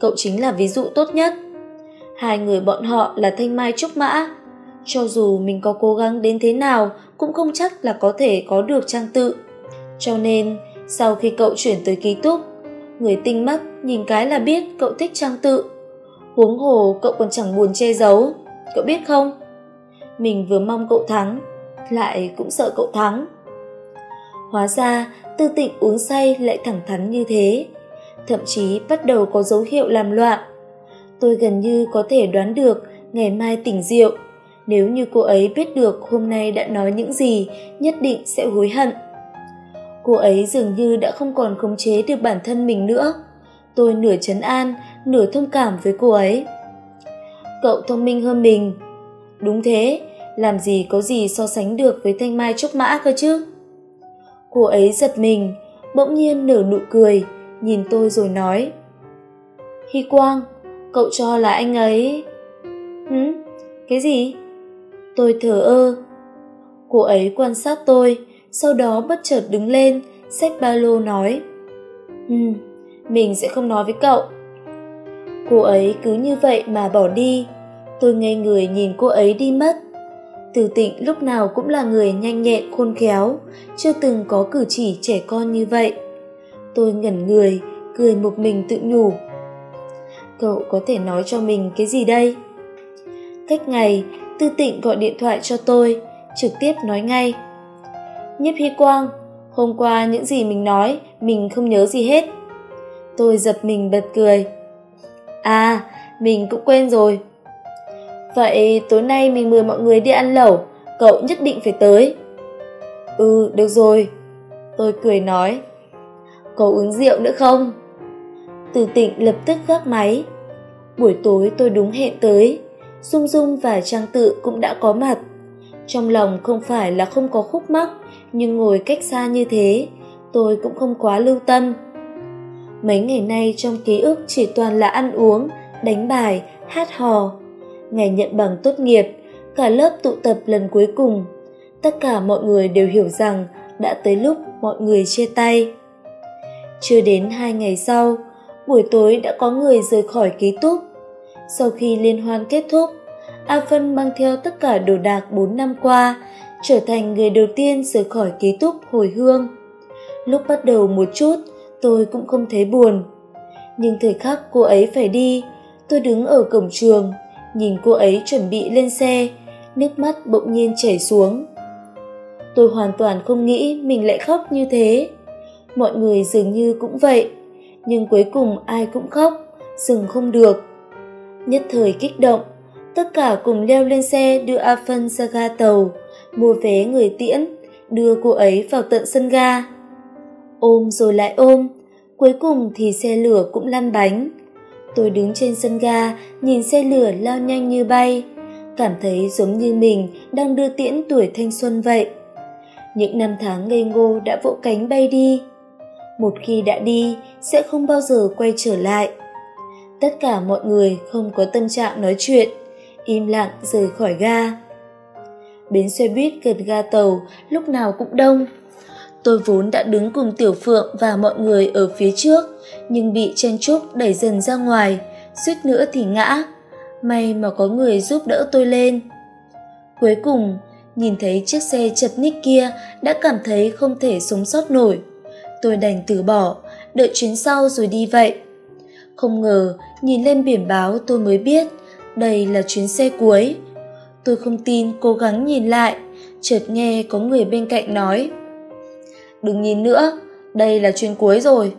Cậu chính là ví dụ tốt nhất. Hai người bọn họ là thanh mai trúc mã. Cho dù mình có cố gắng đến thế nào cũng không chắc là có thể có được trang tự. Cho nên, sau khi cậu chuyển tới ký túc, người tinh mắt nhìn cái là biết cậu thích trang tự. Huống hồ cậu còn chẳng buồn che giấu, cậu biết không? Mình vừa mong cậu thắng, lại cũng sợ cậu thắng. Hóa ra, tư tịnh uống say lại thẳng thắn như thế, thậm chí bắt đầu có dấu hiệu làm loạn. Tôi gần như có thể đoán được ngày mai tỉnh rượu, nếu như cô ấy biết được hôm nay đã nói những gì, nhất định sẽ hối hận. Cô ấy dường như đã không còn khống chế được bản thân mình nữa. Tôi nửa chấn an, nửa thông cảm với cô ấy. Cậu thông minh hơn mình. Đúng thế, làm gì có gì so sánh được với thanh mai trúc mã cơ chứ cô ấy giật mình bỗng nhiên nở nụ cười nhìn tôi rồi nói hy quang cậu cho là anh ấy hứ cái gì tôi thở ơ cô ấy quan sát tôi sau đó bất chợt đứng lên xách ba lô nói ừ mình sẽ không nói với cậu cô ấy cứ như vậy mà bỏ đi tôi ngây người nhìn cô ấy đi mất từ tịnh lúc nào cũng là người nhanh nhẹn khôn khéo, chưa từng có cử chỉ trẻ con như vậy. Tôi ngẩn người, cười một mình tự nhủ. Cậu có thể nói cho mình cái gì đây? Cách ngày, Tư Tịnh gọi điện thoại cho tôi, trực tiếp nói ngay. Nhiếp Hy Quang, hôm qua những gì mình nói, mình không nhớ gì hết. Tôi giật mình bật cười. À, mình cũng quên rồi, Vậy tối nay mình mời mọi người đi ăn lẩu, cậu nhất định phải tới. Ừ, được rồi. Tôi cười nói. Có uống rượu nữa không? Từ tịnh lập tức gác máy. Buổi tối tôi đúng hẹn tới. Dung Dung và Trang Tự cũng đã có mặt. Trong lòng không phải là không có khúc mắc, nhưng ngồi cách xa như thế, tôi cũng không quá lưu tâm. Mấy ngày nay trong ký ức chỉ toàn là ăn uống, đánh bài, hát hò, ngày nhận bằng tốt nghiệp, cả lớp tụ tập lần cuối cùng. Tất cả mọi người đều hiểu rằng đã tới lúc mọi người chia tay. Chưa đến hai ngày sau, buổi tối đã có người rời khỏi ký túc. Sau khi liên hoan kết thúc, A Phân mang theo tất cả đồ đạc 4 năm qua, trở thành người đầu tiên rời khỏi ký túc hồi hương. Lúc bắt đầu một chút, tôi cũng không thấy buồn. Nhưng thời khắc cô ấy phải đi, tôi đứng ở cổng trường, nhìn cô ấy chuẩn bị lên xe nước mắt bỗng nhiên chảy xuống tôi hoàn toàn không nghĩ mình lại khóc như thế mọi người dường như cũng vậy nhưng cuối cùng ai cũng khóc dừng không được nhất thời kích động tất cả cùng leo lên xe đưa a phân ra ga tàu mua vé người tiễn đưa cô ấy vào tận sân ga ôm rồi lại ôm cuối cùng thì xe lửa cũng lăn bánh Tôi đứng trên sân ga, nhìn xe lửa lao nhanh như bay, cảm thấy giống như mình đang đưa tiễn tuổi thanh xuân vậy. Những năm tháng ngây ngô đã vỗ cánh bay đi. một khi đã đi sẽ không bao giờ quay trở lại tất cả mọi người không có tâm trạng nói chuyện. Im lặng rời khỏi ga. Bến xe buýt gần ga tàu lúc nào cũng đông. Tôi vốn đã đứng cùng tiểu phượng và mọi người ở phía trước, nhưng bị chen chúc đẩy dần ra ngoài, suýt nữa thì ngã. May mà có người giúp đỡ tôi lên. Cuối cùng, nhìn thấy chiếc xe chật ních kia đã cảm thấy không thể sống sót nổi. Tôi đành từ bỏ, đợi chuyến sau rồi đi vậy không ngờ, nhìn lên biển báo tôi mới biết, đây là chuyến xe cuối. Tôi không tin cố gắng nhìn lại, chợt nghe có người bên cạnh nói, đừng nhìn nữa, đây là chuyến cuối rồi.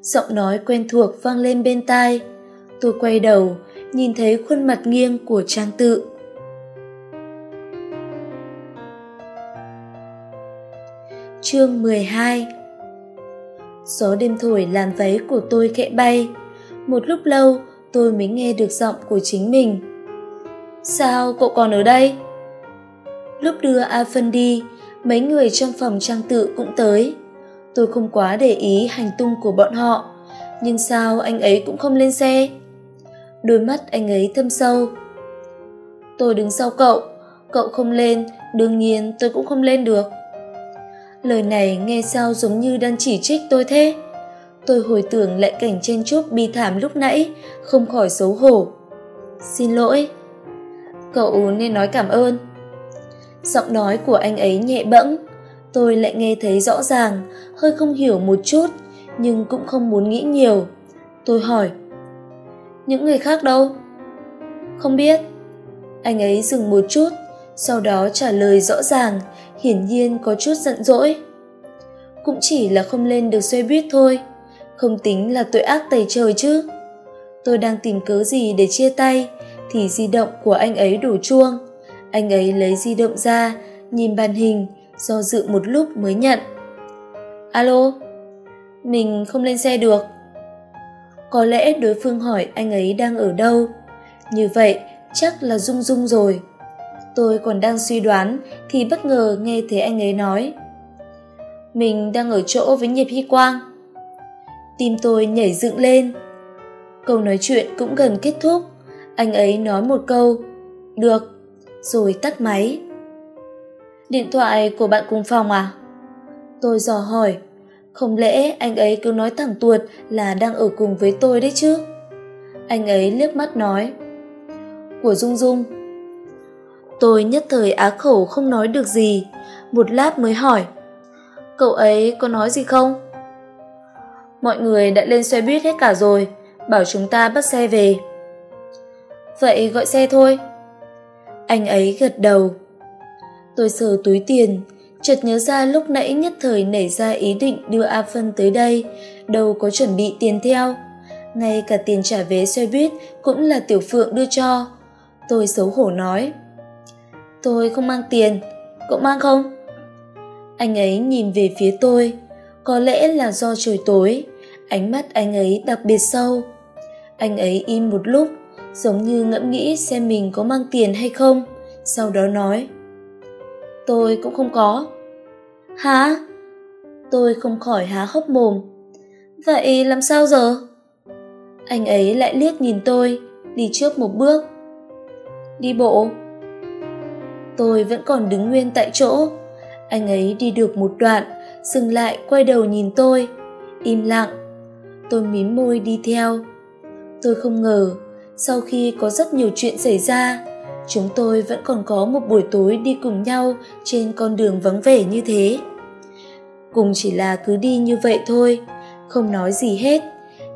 Giọng nói quen thuộc vang lên bên tai. Tôi quay đầu, nhìn thấy khuôn mặt nghiêng của trang tự. Chương 12 Gió đêm thổi làm váy của tôi khẽ bay Một lúc lâu tôi mới nghe được giọng của chính mình Sao cậu còn ở đây? Lúc đưa A Phân đi, mấy người trong phòng trang tự cũng tới. Tôi không quá để ý hành tung của bọn họ, nhưng sao anh ấy cũng không lên xe? Đôi mắt anh ấy thâm sâu. Tôi đứng sau cậu, cậu không lên, đương nhiên tôi cũng không lên được. Lời này nghe sao giống như đang chỉ trích tôi thế. Tôi hồi tưởng lại cảnh chen chúc bi thảm lúc nãy, không khỏi xấu hổ. Xin lỗi. Cậu nên nói cảm ơn. Giọng nói của anh ấy nhẹ bẫng, tôi lại nghe thấy rõ ràng, hơi không hiểu một chút, nhưng cũng không muốn nghĩ nhiều. Tôi hỏi, những người khác đâu? Không biết. Anh ấy dừng một chút, sau đó trả lời rõ ràng, hiển nhiên có chút giận dỗi. Cũng chỉ là không lên được xe buýt thôi, không tính là tội ác tày trời chứ. Tôi đang tìm cớ gì để chia tay, thì di động của anh ấy đổ chuông. Anh ấy lấy di động ra nhìn màn hình do dự một lúc mới nhận. Alo mình không lên xe được. Có lẽ đối phương hỏi anh ấy đang ở đâu. Như vậy chắc là dung dung rồi tôi còn đang suy đoán, thì bất ngờ nghe thấy anh ấy nói. Mình đang ở chỗ với nhịp hy quang. Tim tôi nhảy dựng lên. Câu nói chuyện cũng gần kết thúc. Anh ấy nói một câu, được. Rồi tắt máy. Điện thoại của bạn cùng phòng à? Tôi dò hỏi, không lẽ anh ấy cứ nói thẳng tuột là đang ở cùng với tôi đấy chứ? Anh ấy liếc mắt nói, của dung dung tôi nhất thời á khẩu không nói được gì. Một lát mới hỏi, cậu ấy có nói gì không? Mọi người đã lên xe buýt hết cả rồi, bảo chúng ta bắt xe về. Vậy gọi xe thôi. Anh ấy gật đầu. Tôi sờ túi tiền, chợt nhớ ra lúc nãy nhất thời nảy ra ý định đưa a phân tới đây, đâu có chuẩn bị tiền theo. Ngay cả tiền trả vé xe buýt cũng là tiểu phượng đưa cho. Tôi xấu hổ nói tôi không mang tiền. Cậu mang không? Anh ấy nhìn về phía tôi. Có lẽ là do trời tối. Ánh mắt anh ấy đặc biệt sâu. Anh ấy im một lúc, giống như ngẫm nghĩ xem mình có mang tiền hay không. Sau đó nói, tôi cũng không có. Hả? Tôi không khỏi há hốc mồm. Vậy làm sao giờ? Anh ấy lại liếc nhìn tôi, đi trước một bước. Đi bộ tôi vẫn còn đứng nguyên tại chỗ. Anh ấy đi được một đoạn, dừng lại quay đầu nhìn tôi, im lặng. Tôi mím môi đi theo. Tôi không ngờ, sau khi có rất nhiều chuyện xảy ra, chúng tôi vẫn còn có một buổi tối đi cùng nhau trên con đường vắng vẻ như thế. Cùng chỉ là cứ đi như vậy thôi, không nói gì hết,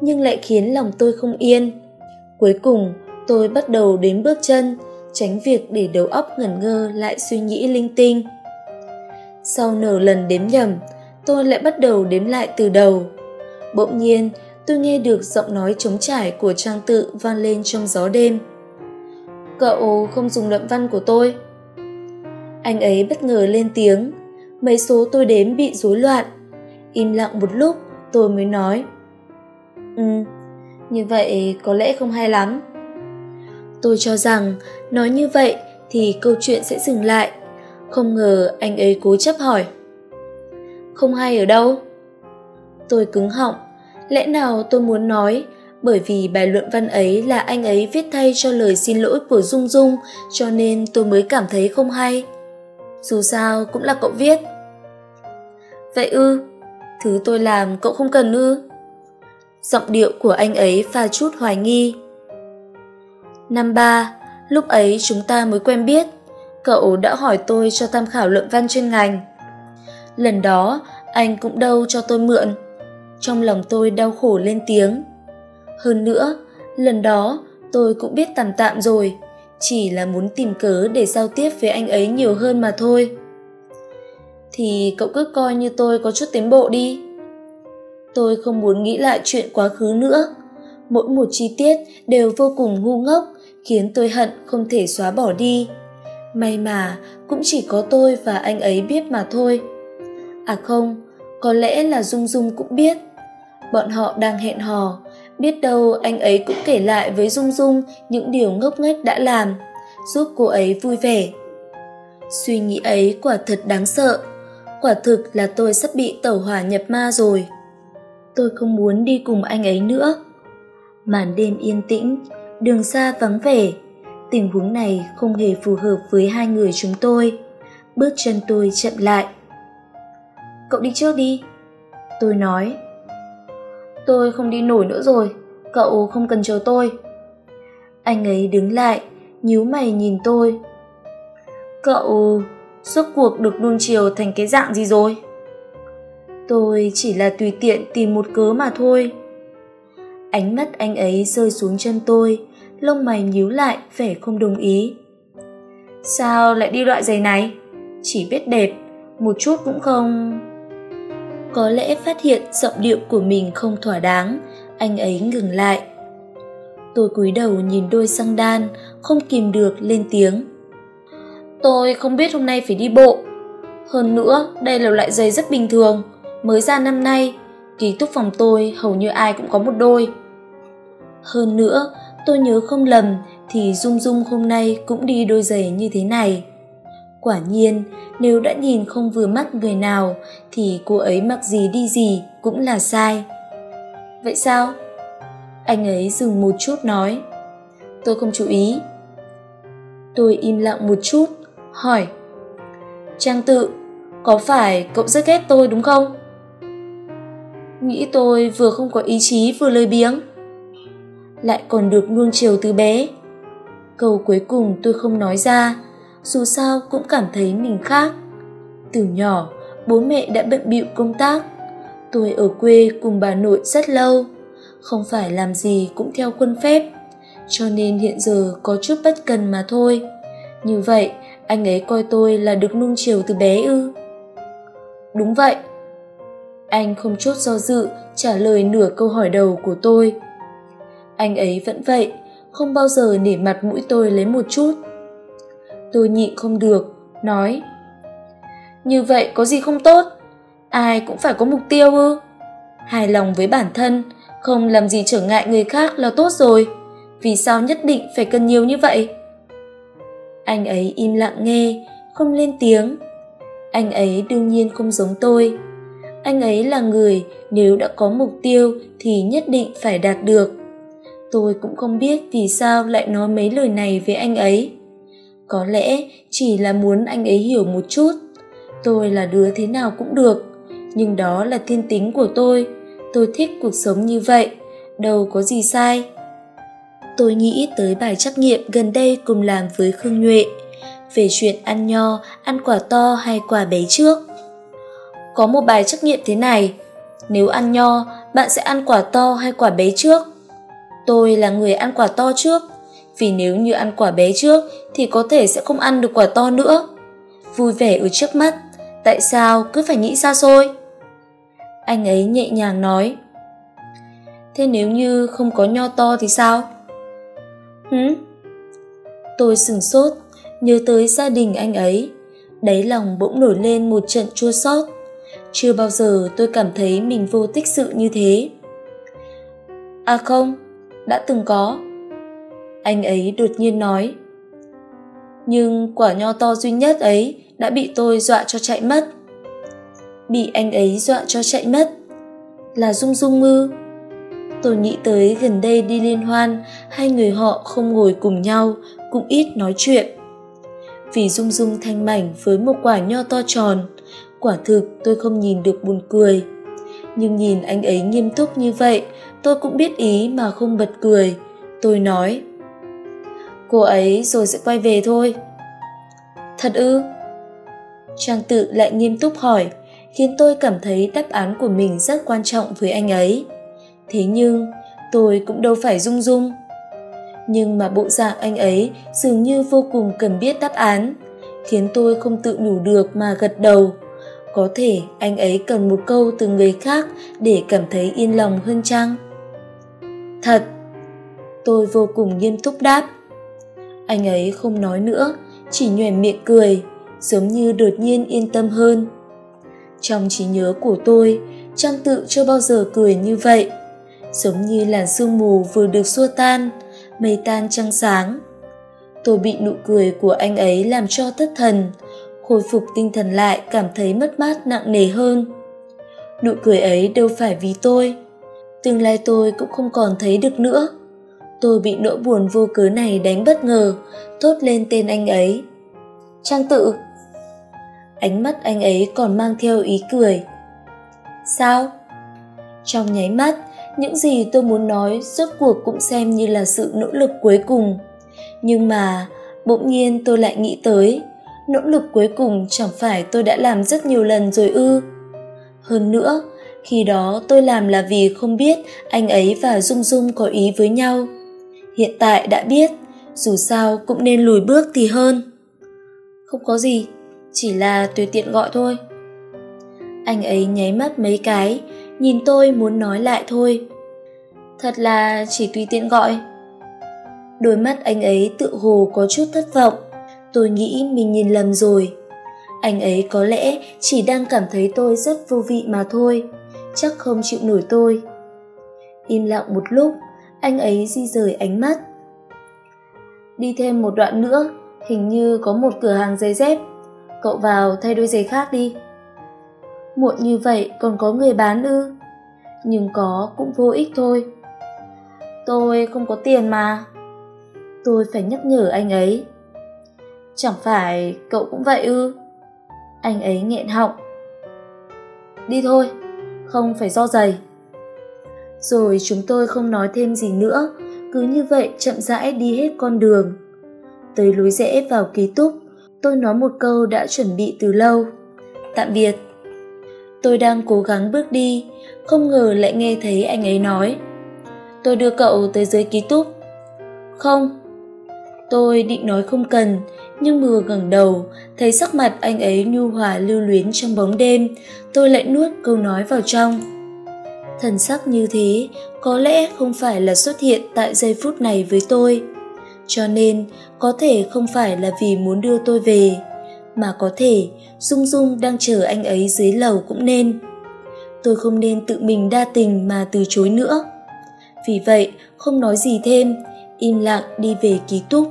nhưng lại khiến lòng tôi không yên. Cuối cùng, tôi bắt đầu đếm bước chân tránh việc để đầu óc ngẩn ngơ lại suy nghĩ linh tinh. Sau nửa lần đếm nhầm, tôi lại bắt đầu đếm lại từ đầu. Bỗng nhiên, tôi nghe được giọng nói trống trải của trang tự vang lên trong gió đêm. Cậu không dùng luận văn của tôi. Anh ấy bất ngờ lên tiếng. Mấy số tôi đếm bị rối loạn. Im lặng một lúc, tôi mới nói ừ như vậy có lẽ không hay lắm tôi cho rằng nói như vậy thì câu chuyện sẽ dừng lại không ngờ anh ấy cố chấp hỏi không hay ở đâu Tôi cứng họng, lẽ nào tôi muốn nói bởi vì bài luận văn ấy là anh ấy viết thay cho lời xin lỗi của Dung Dung cho nên tôi mới cảm thấy không hay. Dù sao cũng là cậu viết. Vậy ư, thứ tôi làm cậu không cần ư? Giọng điệu của anh ấy pha chút hoài nghi. Năm ba, lúc ấy chúng ta mới quen biết, cậu đã hỏi tôi cho tham khảo luận văn chuyên ngành. Lần đó, anh cũng đâu cho tôi mượn. Trong lòng tôi đau khổ lên tiếng. Hơn nữa, lần đó tôi cũng biết tạm tạm rồi, chỉ là muốn tìm cớ để giao tiếp với anh ấy nhiều hơn mà thôi. Thì cậu cứ coi như tôi có chút tiến bộ đi. Tôi không muốn nghĩ lại chuyện quá khứ nữa. Mỗi một chi tiết đều vô cùng ngu ngốc, khiến tôi hận không thể xóa bỏ đi. May mà cũng chỉ có tôi và anh ấy biết mà thôi. À không, có lẽ là Dung Dung cũng biết. Bọn họ đang hẹn hò, biết đâu anh ấy cũng kể lại với Dung Dung những điều ngốc nghếch đã làm, giúp cô ấy vui vẻ. Suy nghĩ ấy quả thật đáng sợ, quả thực là tôi sắp bị tẩu hỏa nhập ma rồi. Tôi không muốn đi cùng anh ấy nữa. Màn đêm yên tĩnh, đường xa vắng vẻ, tình huống này không hề phù hợp với hai người chúng tôi. Bước chân tôi chậm lại. Cậu đi trước đi. Tôi nói. Tôi không đi nổi nữa rồi, cậu không cần chờ tôi. Anh ấy đứng lại, nhíu mày nhìn tôi. Cậu suốt cuộc được nuông chiều thành cái dạng gì rồi? Tôi chỉ là tùy tiện tìm một cớ mà thôi. Ánh mắt anh ấy rơi xuống chân tôi, lông mày nhíu lại vẻ không đồng ý. Sao lại đi loại giày này? Chỉ biết đẹp, một chút cũng không... Có lẽ phát hiện giọng điệu của mình không thỏa đáng, anh ấy ngừng lại. Tôi cúi đầu nhìn đôi xăng đan, không kìm được lên tiếng. Tôi không biết hôm nay phải đi bộ. Hơn nữa, đây là loại giày rất bình thường, mới ra năm nay, ký túc phòng tôi hầu như ai cũng có một đôi. Hơn nữa, tôi nhớ không lầm thì Dung Dung hôm nay cũng đi đôi giày như thế này. Quả nhiên, nếu đã nhìn không vừa mắt người nào thì cô ấy mặc gì đi gì cũng là sai. Vậy sao? Anh ấy dừng một chút nói. Tôi không chú ý. Tôi im lặng một chút, hỏi. Trang tự, có phải cậu rất ghét tôi đúng không? Nghĩ tôi vừa không có ý chí vừa lười biếng. Lại còn được nuông chiều từ bé. Câu cuối cùng tôi không nói ra, dù sao cũng cảm thấy mình khác. Từ nhỏ, bố mẹ đã bận bịu công tác. Tôi ở quê cùng bà nội rất lâu, không phải làm gì cũng theo khuôn phép, cho nên hiện giờ có chút bất cần mà thôi. Như vậy, anh ấy coi tôi là được nung chiều từ bé ư? Đúng vậy, anh không chút do dự trả lời nửa câu hỏi đầu của tôi. Anh ấy vẫn vậy, không bao giờ nể mặt mũi tôi lấy một chút. Tôi nhịn không được, nói. Như vậy có gì không tốt? Ai cũng phải có mục tiêu ư? Hài lòng với bản thân, không làm gì trở ngại người khác là tốt rồi. Vì sao nhất định phải cần nhiều như vậy? Anh ấy im lặng nghe, không lên tiếng. Anh ấy đương nhiên không giống tôi anh ấy là người nếu đã có mục tiêu thì nhất định phải đạt được tôi cũng không biết vì sao lại nói mấy lời này với anh ấy. Có lẽ chỉ là muốn anh ấy hiểu một chút. Tôi là đứa thế nào cũng được, nhưng đó là thiên tính của tôi. Tôi thích cuộc sống như vậy, đâu có gì sai. Tôi nghĩ tới bài trắc nghiệm gần đây cùng làm với khương nhuệ, về chuyện ăn nho, ăn quả to hay quả bé trước. Có một bài trắc nghiệm thế này, nếu ăn nho, bạn sẽ ăn quả to hay quả bé trước? Tôi là người ăn quả to trước. Vì nếu như ăn quả bé trước, thì có thể sẽ không ăn được quả to nữa. Vui vẻ ở trước mắt. Tại sao? Cứ phải nghĩ xa xôi. Anh ấy nhẹ nhàng nói. Thế nếu như không có nho to thì sao? Hứ tôi sừng sốt, nhớ tới gia đình anh ấy. Đáy lòng bỗng nổi lên một trận chua xót. Chưa bao giờ tôi cảm thấy mình vô tích sự như thế. À không đã từng có anh ấy đột nhiên nói nhưng quả nho to duy nhất ấy đã bị tôi dọa cho chạy mất bị anh ấy dọa cho chạy mất Là Dung Dung ư? Tôi nghĩ tới gần đây đi liên hoan, hai người họ không ngồi cùng nhau, cũng ít nói chuyện. Vì Dung Dung thanh mảnh với một quả nho to tròn, quả thực tôi không nhìn được buồn cười. Nhưng nhìn anh ấy nghiêm túc như vậy, tôi cũng biết ý mà không bật cười. Tôi nói, cô ấy rồi sẽ quay về thôi. Thật ư? Trang tự lại nghiêm túc hỏi, khiến tôi cảm thấy đáp án của mình rất quan trọng với anh ấy. Thế nhưng, tôi cũng đâu phải rung rung. Nhưng mà bộ dạng anh ấy dường như vô cùng cần biết đáp án, khiến tôi không tự nhủ được mà gật đầu. Có thể anh ấy cần một câu từ người khác để cảm thấy yên lòng hơn chăng? Thật, tôi vô cùng nghiêm túc đáp. Anh ấy không nói nữa, chỉ nhoẻn miệng cười, giống như đột nhiên yên tâm hơn. Trong trí nhớ của tôi, Trang tự chưa bao giờ cười như vậy, giống như làn sương mù vừa được xua tan, mây tan trăng sáng. Tôi bị nụ cười của anh ấy làm cho thất thần, khôi phục tinh thần lại cảm thấy mất mát nặng nề hơn. Nụ cười ấy đâu phải vì tôi, tương lai tôi cũng không còn thấy được nữa. Tôi bị nỗi buồn vô cớ này đánh bất ngờ, thốt lên tên anh ấy. Trang tự. Ánh mắt anh ấy còn mang theo ý cười. Sao? Trong nháy mắt, những gì tôi muốn nói rốt cuộc cũng xem như là sự nỗ lực cuối cùng. Nhưng mà, bỗng nhiên tôi lại nghĩ tới, nỗ lực cuối cùng chẳng phải tôi đã làm rất nhiều lần rồi ư. Hơn nữa, khi đó tôi làm là vì không biết anh ấy và Dung Dung có ý với nhau. Hiện tại đã biết, dù sao cũng nên lùi bước thì hơn. Không có gì, chỉ là tùy tiện gọi thôi. Anh ấy nháy mắt mấy cái, nhìn tôi muốn nói lại thôi. Thật là chỉ tùy tiện gọi. Đôi mắt anh ấy tự hồ có chút thất vọng. Tôi nghĩ mình nhìn lầm rồi. Anh ấy có lẽ chỉ đang cảm thấy tôi rất vô vị mà thôi, chắc không chịu nổi tôi. Im lặng một lúc, anh ấy di rời ánh mắt. Đi thêm một đoạn nữa, hình như có một cửa hàng giày dép. Cậu vào thay đôi giày khác đi. Muộn như vậy còn có người bán ư? Nhưng có cũng vô ích thôi. Tôi không có tiền mà. Tôi phải nhắc nhở anh ấy. Chẳng phải cậu cũng vậy ư? Anh ấy nghẹn họng. Đi thôi, không phải do giày. Rồi chúng tôi không nói thêm gì nữa, cứ như vậy chậm rãi đi hết con đường. Tới lối rẽ vào ký túc, tôi nói một câu đã chuẩn bị từ lâu. Tạm biệt. Tôi đang cố gắng bước đi, không ngờ lại nghe thấy anh ấy nói. Tôi đưa cậu tới dưới ký túc. Không. Tôi định nói không cần, nhưng vừa gần đầu, thấy sắc mặt anh ấy nhu hòa lưu luyến trong bóng đêm, tôi lại nuốt câu nói vào trong. Thần sắc như thế có lẽ không phải là xuất hiện tại giây phút này với tôi. Cho nên có thể không phải là vì muốn đưa tôi về, mà có thể Dung Dung đang chờ anh ấy dưới lầu cũng nên. Tôi không nên tự mình đa tình mà từ chối nữa. Vì vậy, không nói gì thêm, im lặng đi về ký túc.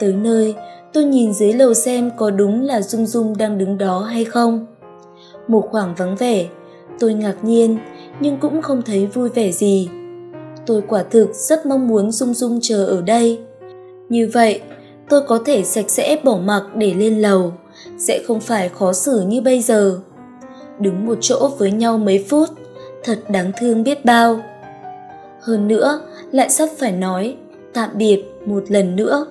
Tới nơi, tôi nhìn dưới lầu xem có đúng là Dung Dung đang đứng đó hay không. Một khoảng vắng vẻ, tôi ngạc nhiên nhưng cũng không thấy vui vẻ gì. Tôi quả thực rất mong muốn Dung Dung chờ ở đây. Như vậy, tôi có thể sạch sẽ bỏ mặc để lên lầu, sẽ không phải khó xử như bây giờ. Đứng một chỗ với nhau mấy phút, thật đáng thương biết bao. Hơn nữa, lại sắp phải nói tạm biệt một lần nữa.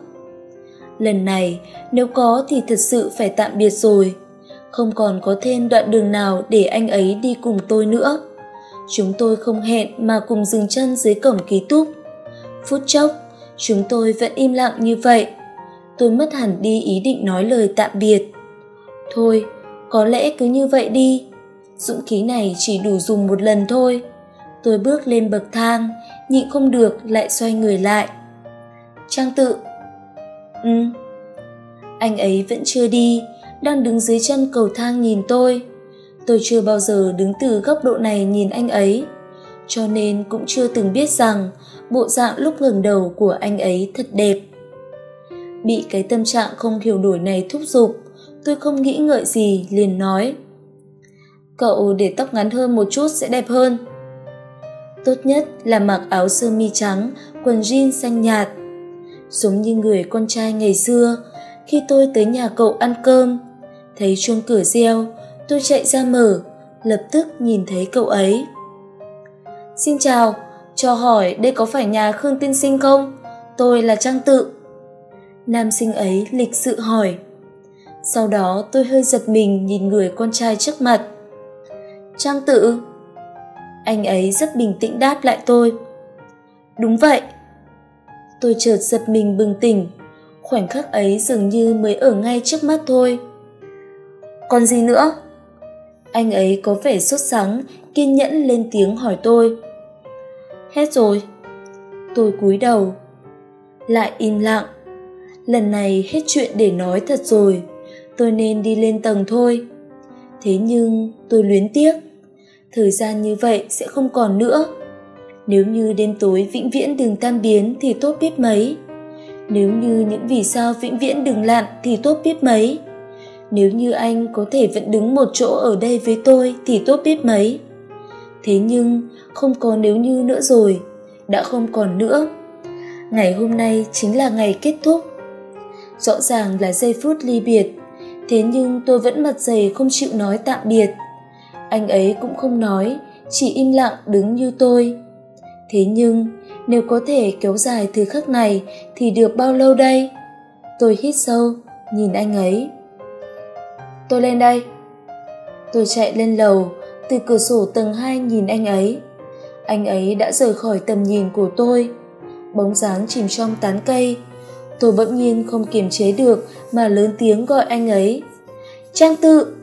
Lần này, nếu có thì thật sự phải tạm biệt rồi. Không còn có thêm đoạn đường nào để anh ấy đi cùng tôi nữa. Chúng tôi không hẹn mà cùng dừng chân dưới cổng ký túc. Phút chốc, chúng tôi vẫn im lặng như vậy. Tôi mất hẳn đi ý định nói lời tạm biệt. Thôi, có lẽ cứ như vậy đi. Dũng khí này chỉ đủ dùng một lần thôi. Tôi bước lên bậc thang, nhịn không được lại xoay người lại. Trang tự. Ừ. Anh ấy vẫn chưa đi, đang đứng dưới chân cầu thang nhìn tôi. Tôi chưa bao giờ đứng từ góc độ này nhìn anh ấy, cho nên cũng chưa từng biết rằng bộ dạng lúc ngẩng đầu của anh ấy thật đẹp. Bị cái tâm trạng không hiểu nổi này thúc giục, tôi không nghĩ ngợi gì liền nói. Cậu để tóc ngắn hơn một chút sẽ đẹp hơn. Tốt nhất là mặc áo sơ mi trắng, quần jean xanh nhạt. Giống như người con trai ngày xưa, khi tôi tới nhà cậu ăn cơm, thấy chuông cửa reo, tôi chạy ra mở, lập tức nhìn thấy cậu ấy. Xin chào, cho hỏi đây có phải nhà Khương Tiên Sinh không? Tôi là Trang Tự. Nam sinh ấy lịch sự hỏi. Sau đó tôi hơi giật mình nhìn người con trai trước mặt. Trang Tự. Anh ấy rất bình tĩnh đáp lại tôi. Đúng vậy. Tôi chợt giật mình bừng tỉnh. Khoảnh khắc ấy dường như mới ở ngay trước mắt thôi. Còn gì nữa? Anh ấy có vẻ sốt sắng, kiên nhẫn lên tiếng hỏi tôi. Hết rồi. Tôi cúi đầu. Lại im lặng. Lần này hết chuyện để nói thật rồi. Tôi nên đi lên tầng thôi. Thế nhưng tôi luyến tiếc. Thời gian như vậy sẽ không còn nữa. Nếu như đêm tối vĩnh viễn đừng tan biến thì tốt biết mấy. Nếu như những vì sao vĩnh viễn đừng lặn thì tốt biết mấy. Nếu như anh có thể vẫn đứng một chỗ ở đây với tôi thì tốt biết mấy. Thế nhưng không có nếu như nữa rồi, đã không còn nữa. Ngày hôm nay chính là ngày kết thúc. Rõ ràng là giây phút ly biệt, thế nhưng tôi vẫn mặt dày không chịu nói tạm biệt. Anh ấy cũng không nói, chỉ im lặng đứng như tôi. Thế nhưng, nếu có thể kéo dài thời khắc này thì được bao lâu đây? Tôi hít sâu, nhìn anh ấy. Tôi lên đây. Tôi chạy lên lầu, từ cửa sổ tầng 2 nhìn anh ấy. Anh ấy đã rời khỏi tầm nhìn của tôi. Bóng dáng chìm trong tán cây. Tôi bỗng nhiên không kiềm chế được mà lớn tiếng gọi anh ấy. Trang tự!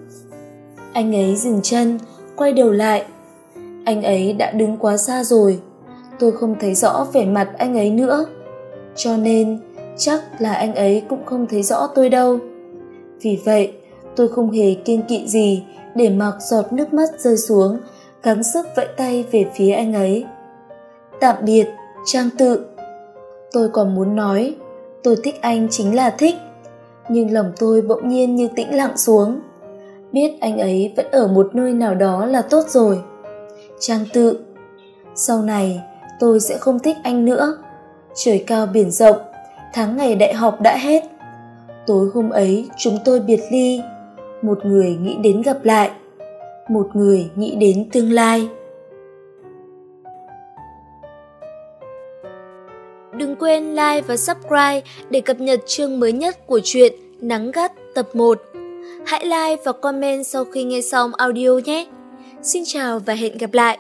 Anh ấy dừng chân, quay đầu lại. Anh ấy đã đứng quá xa rồi. Tôi không thấy rõ vẻ mặt anh ấy nữa. Cho nên, chắc là anh ấy cũng không thấy rõ tôi đâu. Vì vậy, tôi không hề kiên kỵ gì để mặc giọt nước mắt rơi xuống gắng sức vẫy tay về phía anh ấy. Tạm biệt trang tự. Tôi còn muốn nói tôi thích anh chính là thích. Nhưng lòng tôi bỗng nhiên như tĩnh lặng xuống. Biết anh ấy vẫn ở một nơi nào đó là tốt rồi. Trang tự sau này tôi sẽ không thích anh nữa trời cao biển rộng, tháng ngày đại học đã hết tối hôm ấy, chúng tôi biệt ly một người nghĩ đến gặp lại, một người nghĩ đến tương lai Đừng quên like và subscribe để cập nhật chương mới nhất của truyện Nắng gắt tập 1. Hãy like và comment sau khi nghe xong audio nhé. Xin chào và hẹn gặp lại.